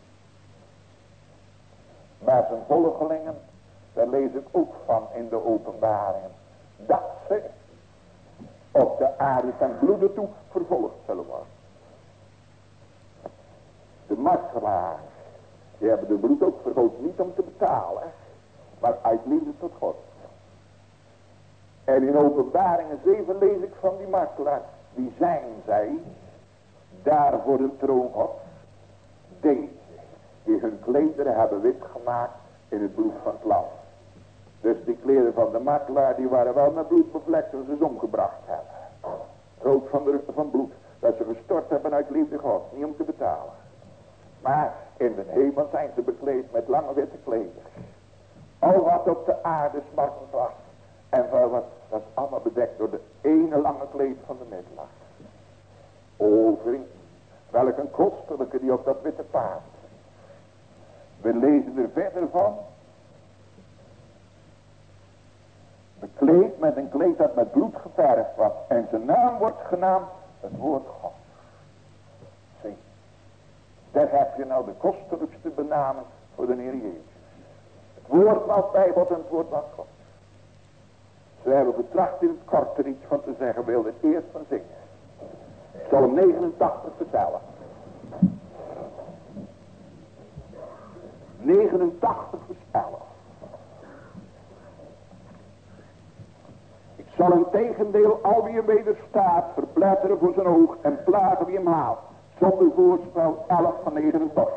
Maar zijn volgelingen, daar lees ik ook van in de openbaringen. Dat ze op de aarde ten bloede toe vervolgd zullen worden. De martelaars, die hebben de bloed ook vergoten, niet om te betalen, maar uit liefde tot God. En in openbaringen 7 lees ik van die martelaars. Wie zijn zij? Daar voor de troon God. Deze, die hun klederen hebben wit gemaakt in het bloed van het lam. Dus die kleren van de martelaar, die waren wel met bloed bevlekt als ze ze omgebracht hebben. Rood van, de, van bloed. Dat ze gestort hebben uit liefde God. Niet om te betalen. Maar in de hemel zijn ze bekleed met lange witte kleders. Al wat op de aarde smartend was. En wat, dat allemaal bedekt door de ene lange kleed van de middelaar. O vriend, welk een kostelijke die op dat witte paard. We lezen er verder van. Bekleed met een kleed dat met bloed geverfd was. En zijn naam wordt genaamd het woord God. Zie, daar heb je nou de kostelijkste benaming voor de Heer Jezus. Het woord was bij God en het woord was God. Ze hebben getracht in het kort iets van te zeggen, wilde het eerst van zingen. Hem 89 vertellen. 89 vertellen. Ik zal een tegendeel al wie hem wederstaat verpletteren voor zijn oog en plagen wie hem haalt. Zonder voorspel 11 van 89.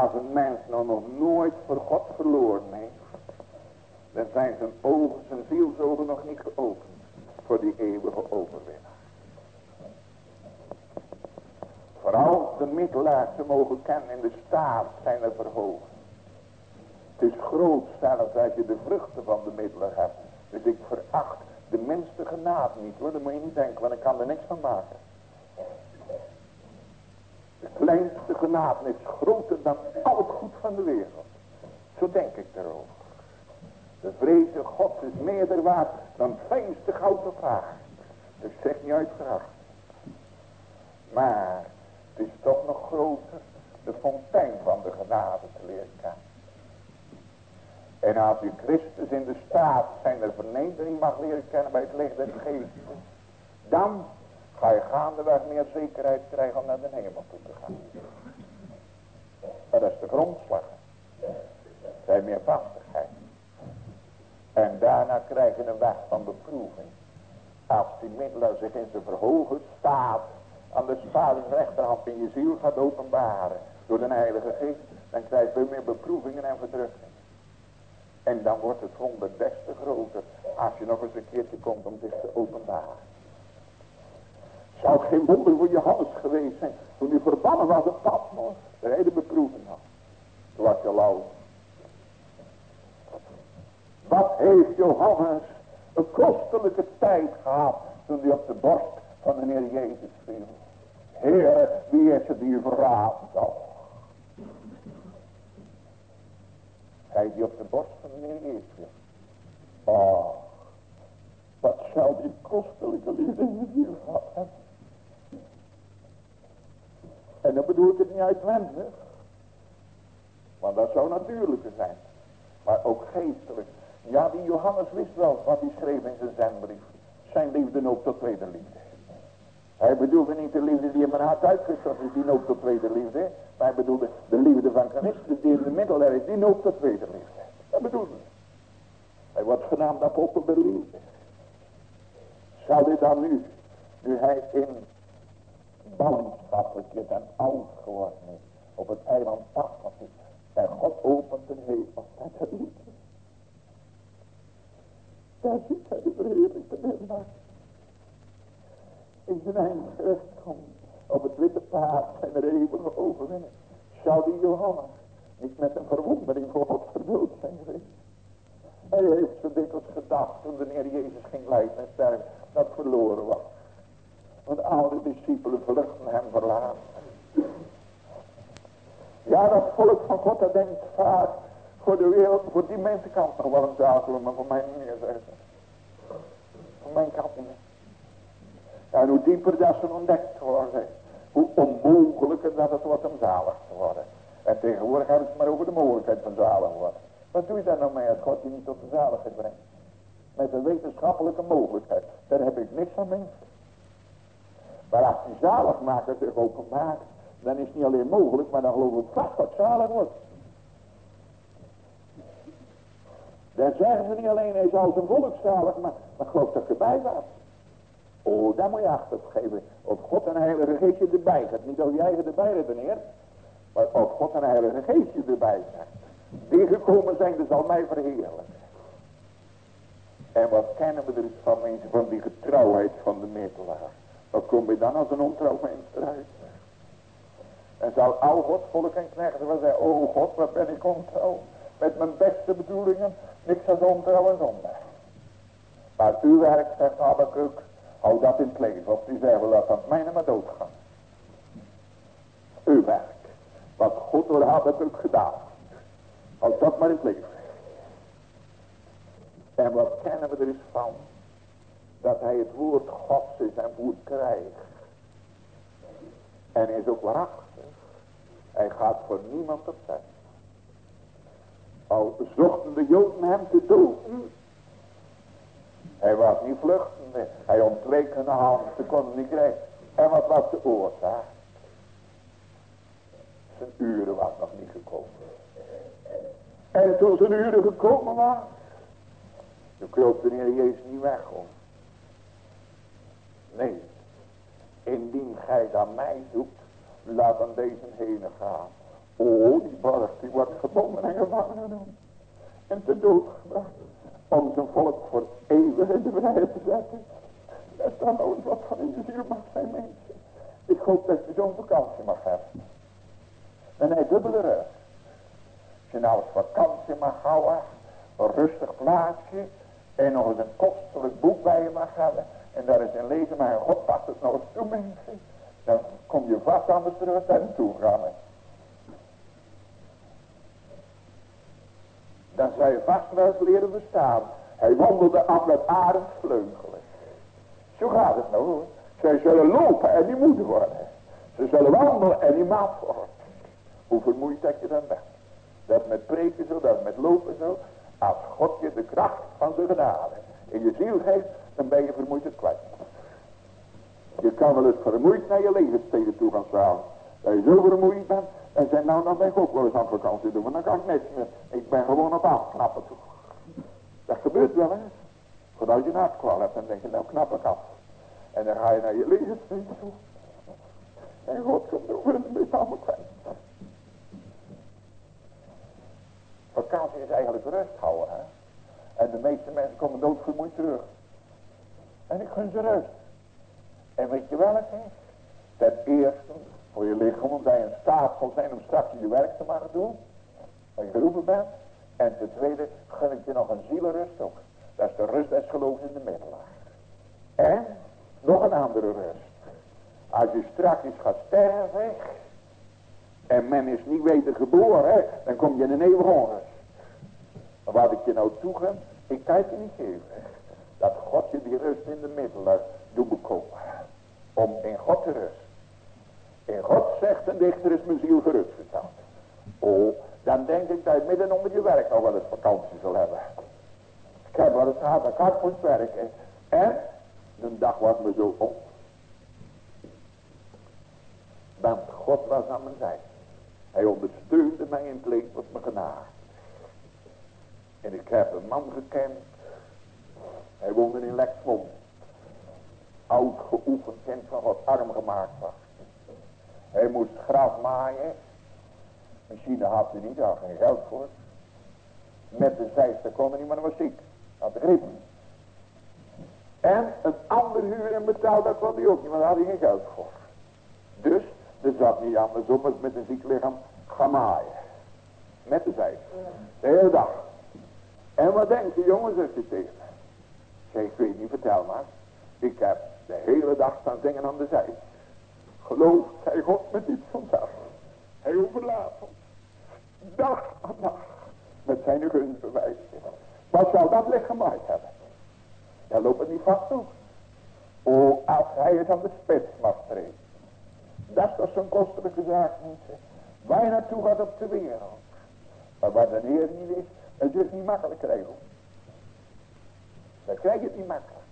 Als een mens nou nog nooit voor God verloren heeft, dan zijn zijn ogen, zijn zielsogen nog niet geopend voor die eeuwige overwinnaar. Vooral de middelaars ze mogen kennen in de staat zijn er verhoogd. Het is groot zelfs als je de vruchten van de middelen hebt. Dus ik veracht de minste genade niet hoor. Dat moet je niet denken, want ik kan er niks van maken. De kleinste genade is groter dan al het goed van de wereld. Zo denk ik erover. De vreze God is meerder waard dan het fijnste goud of. Dus zeg niet uitvraag. Maar het is toch nog groter de fontein van de genade te leren kennen. En als u Christus in de staat zijn er vernedering mag leren kennen bij het licht des geestes. Dan ga je gaandeweg meer zekerheid krijgen om naar de hemel toe te gaan. Dat is de grondslag. Zijn meer vastigheid. En daarna krijg je een weg van beproeving. Als die middelaar zich in zijn verhogen staat aan de vaders rechterhand in je ziel gaat openbaren door de heilige geest, dan krijg je meer beproevingen en verdrukking. En dan wordt het wonder des te groter als je nog eens een keertje komt om zich te openbaren. Zou het geen wonder voor Johannes geweest zijn toen hij verbannen was op Patmos. De hele beproeving had. Toen was je lauw. Wat heeft Johannes een kostelijke tijd gehad toen hij op de borst van de Heer Jezus viel. Heer, wie is het die verraadt toch? Hij die op de borst van de Heer Jezus viel. Oh, wat zou die kostelijke liefde ziel gehad hebben. En dan bedoel ik het niet uitwendig. Want dat zou natuurlijker zijn. Maar ook geestelijk. Ja, die Johannes wist wel wat hij schreef in zijn zendbrief. Zijn liefde ook tot tweede liefde. Hij bedoelde niet de liefde die in mijn hart uitgestort is, die noopt tot tweede liefde. Maar hij bedoelde de liefde van Christus die in de middel is, die noopt tot tweede liefde. Dat bedoelde hij. Hij wordt genaamd apostel de liefde. Zou dit dan nu, nu hij in ballingschappertje en oud geworden is, op het eiland Patmos is, en God opent de hemel met het liefde. Daar ziet hij de verheerlijkte minnaar. In zijn eigen gerecht komt. Op het witte paard zijn er eeuwige overwinning. Zou die Johannes niet met een verwondering voor God verdood zijn geweest? Hij heeft zo dikwijls gedacht toen de Heer Jezus ging lijden en sterven dat verloren was. Want oude discipelen vluchten hem verlaten. Ja, dat volk van God dat denkt vaak voor de wereld, voor die mensen kan het nog wel een zaak maar voor mij niet meer zeggen. Voor mijn kant niet meer. En hoe dieper dat ze ontdekt worden, hoe onmogelijker dat het wordt om zalig te worden. En tegenwoordig hebben ze het maar over de mogelijkheid van zalig worden. Wat doe je daar nou mee als God je niet tot de zaligheid brengt? Met een wetenschappelijke mogelijkheid. Daar heb ik niks aan mee. Maar als die zaligmaker zich openmaakt, dan is het niet alleen mogelijk, maar dan geloof ik vast dat zalig wordt. Dan zeggen ze niet alleen, hij zal zijn volk zalig, maar, maar geloof dat je erbij was. Oh, daar moet je achter op geven. Of God en Heilige Geest je erbij gaat. Niet je eigen erbij redeneert. Maar of God en Heilige Geest je erbij zijn. Die gekomen zijn, dat zal mij verheerlijken. En wat kennen we er van mensen van die getrouwheid van de middelaar. Wat kom je dan als een ontrouw mens eruit? En zal al Gods volk en knechten wel zeggen, oh God, wat ben ik ontrouw. Met mijn beste bedoelingen, niks als ontrouw en zonde. Maar uw werk, zegt Habakkuk, hou dat in het leven. Of die zeggen, laat dat mijne maar doodgaan. Uw werk. Wat God door Habakkuk gedaan. Houd dat maar in het leven. En wat kennen we er eens van? Dat hij het woord Gods in zijn voet krijgt. En is ook waarachtig. Hij gaat voor niemand opzij. Al zochten de Joden hem te doden. Hij was niet vluchtende. Hij ontweek hun hand. Ze konden niet krijgen. En wat was de oorzaak? Zijn uren was nog niet gekomen. En toen zijn uren gekomen was. Toen kroop de Heer Jezus niet weg. Nee. Indien gij dan mij zoekt. Laat dan deze heen gaan. Oh, die borg die wordt gebonden en gevangen. En te dood gebracht. Om zijn volk voor eeuwig in de vrijheid te zetten. Er staat nooit wat van in de ziel mag zijn mensen. Ik hoop dat je zo'n vakantie mag hebben. En hij dubbele rust. Als je nou eens vakantie mag houden. Een rustig plaatsje. En nog eens een kostelijk boek bij je mag hebben. En daar is een lezen, maar God past het nog eens toe mensen. Dan kom je vast aan de terug en toe gaan. Dan zou je vast wel eens leren bestaan. Hij wandelde af met arendsvleugelen. Zo gaat het nou hoor. Zij zullen lopen en die moeten worden. Ze zullen wandelen en die maat worden. Hoe vermoeid dat je dan bent. Dat met preken zo, dat met lopen zo. Als God je de kracht van de genade in je ziel geeft, dan ben je vermoeid het kwijt. Je kan wel eens vermoeid naar je levenssteden toe gaan staan. Dat je zo vermoeid bent. En zei nou, dan ben ik ook wel eens aan vakantie doen. Maar dan kan ik niks meer. Ik ben gewoon op afknappen toe. Dat gebeurt wel eens. Voordat je nachtkwal hebt, dan denk je, nou knap ik. En dan ga je naar je levenssteden toe. En God komt over en dan allemaal kwijt. Vakantie is eigenlijk rust houden. Hè? En de meeste mensen komen doodvermoeid terug. En ik gun ze rust. En weet je wel het is? Ten eerste voor je lichaam, omdat je in staat zal zijn om straks je werk te mogen doen. Waar je geroepen bent. En ten tweede gun ik je nog een zielenrust ook. Dat is de rust des geloofs in de middelaar. En nog een andere rust. Als je straks gaat sterven. En men is niet weten geboren. Dan kom je in een eeuwige onrust. Maar wat ik je nou toegeef. Ik kan het je niet geven. Dat God je die rust in de middelaar doet bekomen. Om in God te rust. In God zegt een dichter is mijn ziel gerust gesteld. Oh, dan denk ik dat je midden onder je werk nog wel eens vakantie zal hebben. Ik heb wel eens gehad ik hard moest werken. En de dag was me zo op. Want God was aan mijn zijde. Hij ondersteunde mij in het leven me genaagd. En ik heb een man gekend. Hij woonde in Lexmond. Oud geoefend kind van God arm gemaakt was. Hij moest graf maaien. Machine had hij niet, daar had geen geld voor. Met de zijste kon hij niet, maar hij was ziek. Had griep. En een ander huur en betaal, dat kon hij ook niet, maar daar had hij geen geld voor. Dus, er zat niet anders om het met een ziek lichaam gaan maaien. Met de zijste. De hele dag. En wat denkt de jongen, zegt hij tegen. Zeg, ik weet niet, vertel maar. Ik heb de hele dag staan zingen aan de zij. Geloof, zei God met iets vandaag. Hij overlaat ons. Dag aan dag. Met zijn gunstbewijs. Wat zou dat licht gemaakt hebben? Daar loopt het niet vast ook. O, als hij het aan de spits mag treden. Dat toch zo'n kostelijke zaak niet. Waar je gaat op de wereld. Maar waar de Heer niet is, het is niet makkelijk krijgen. Dan krijg je het niet makkelijk.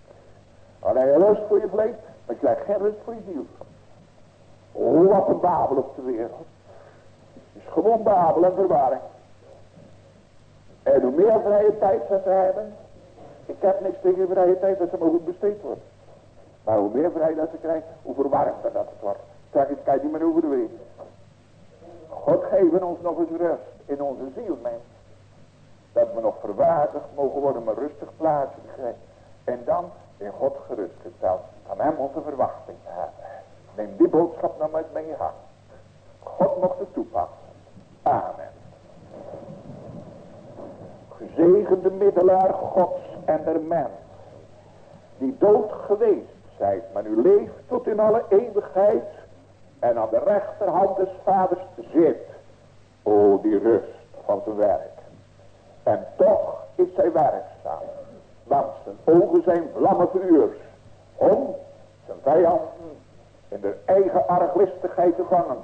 Alleen je rust voor je vlees, maar je krijgt geen rust voor je ziel. Oh, wat een babel op de wereld. Het is gewoon babel en verwarring. En hoe meer vrije tijd ze hebben. Ik heb niks tegen vrije tijd dat ze maar goed besteed wordt. Maar hoe meer vrijheid ze krijgen, hoe verwarmder dat het wordt. Straks je niet meer over de wereld. God geven ons nog eens rust in onze ziel, mens. Dat we nog verwaardigd mogen worden een rustig plaatsje te krijgen. En dan in God gerustgesteld. Van hem onze verwachting te hebben. Neem die boodschap nou met mee hart. God mocht het toepassen. Amen. Gezegende middelaar Gods en der mens. Die dood geweest zijt, maar nu leeft tot in alle eeuwigheid. En aan de rechterhand des vaders zit. O die rust van zijn werk. En toch is zij werkzaam. Want zijn ogen zijn vlammen vuurs. Om zijn vijanden in de eigen arglistigheid te vangen.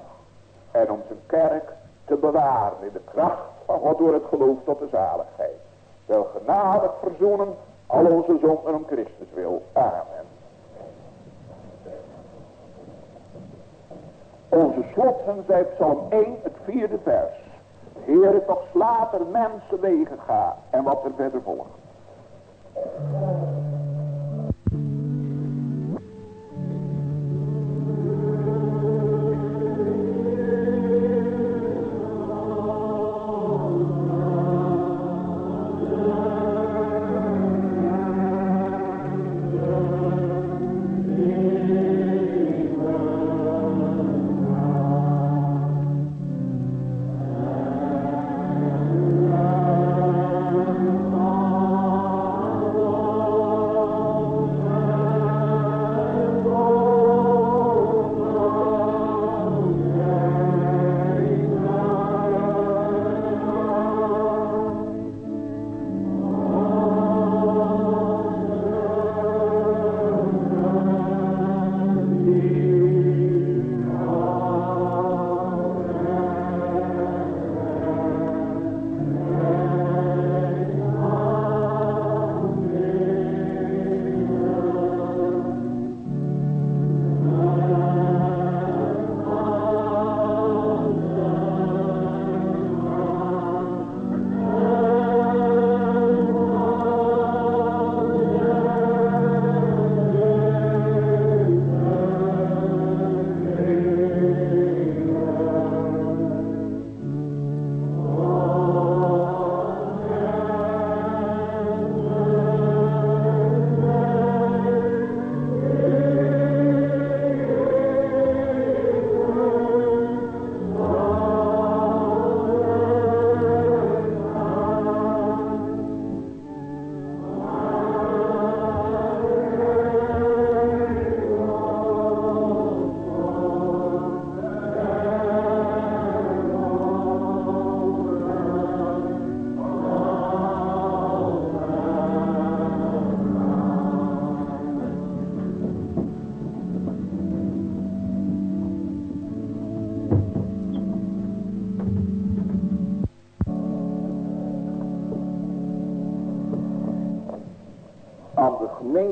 En om zijn kerk te bewaren in de kracht van God door het geloof tot de zaligheid. Wel genadig verzoenen al onze zonden om Christus wil. Amen. Onze slotsen zijn Psalm 1, het vierde vers. Heere, toch slaat er mensen wegen. En wat er verder volgt.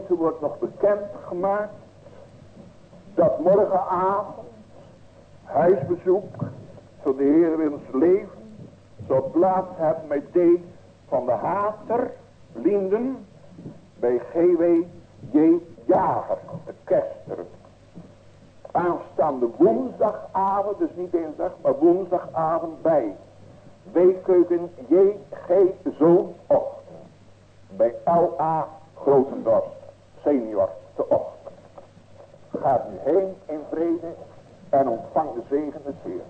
Wordt nog bekend gemaakt dat morgenavond huisbezoek van de Heer in ons leven zal plaats hebben met D van de Hater, Linden, bij GW. Jager, de Kester. Aanstaande woensdagavond, dus niet dinsdag, maar woensdagavond bij Weekeuken J. G. Zoon Ochtend. Bij L.A. Grotendorst senior te ochtend. Gaat nu heen in vrede en ontvang de zegen des Heer.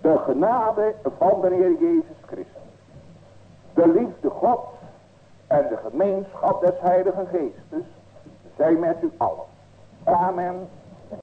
De genade van de Heer Jezus Christus. De liefde God en de gemeenschap des Heiligen Geestes zijn met u allen. Amen.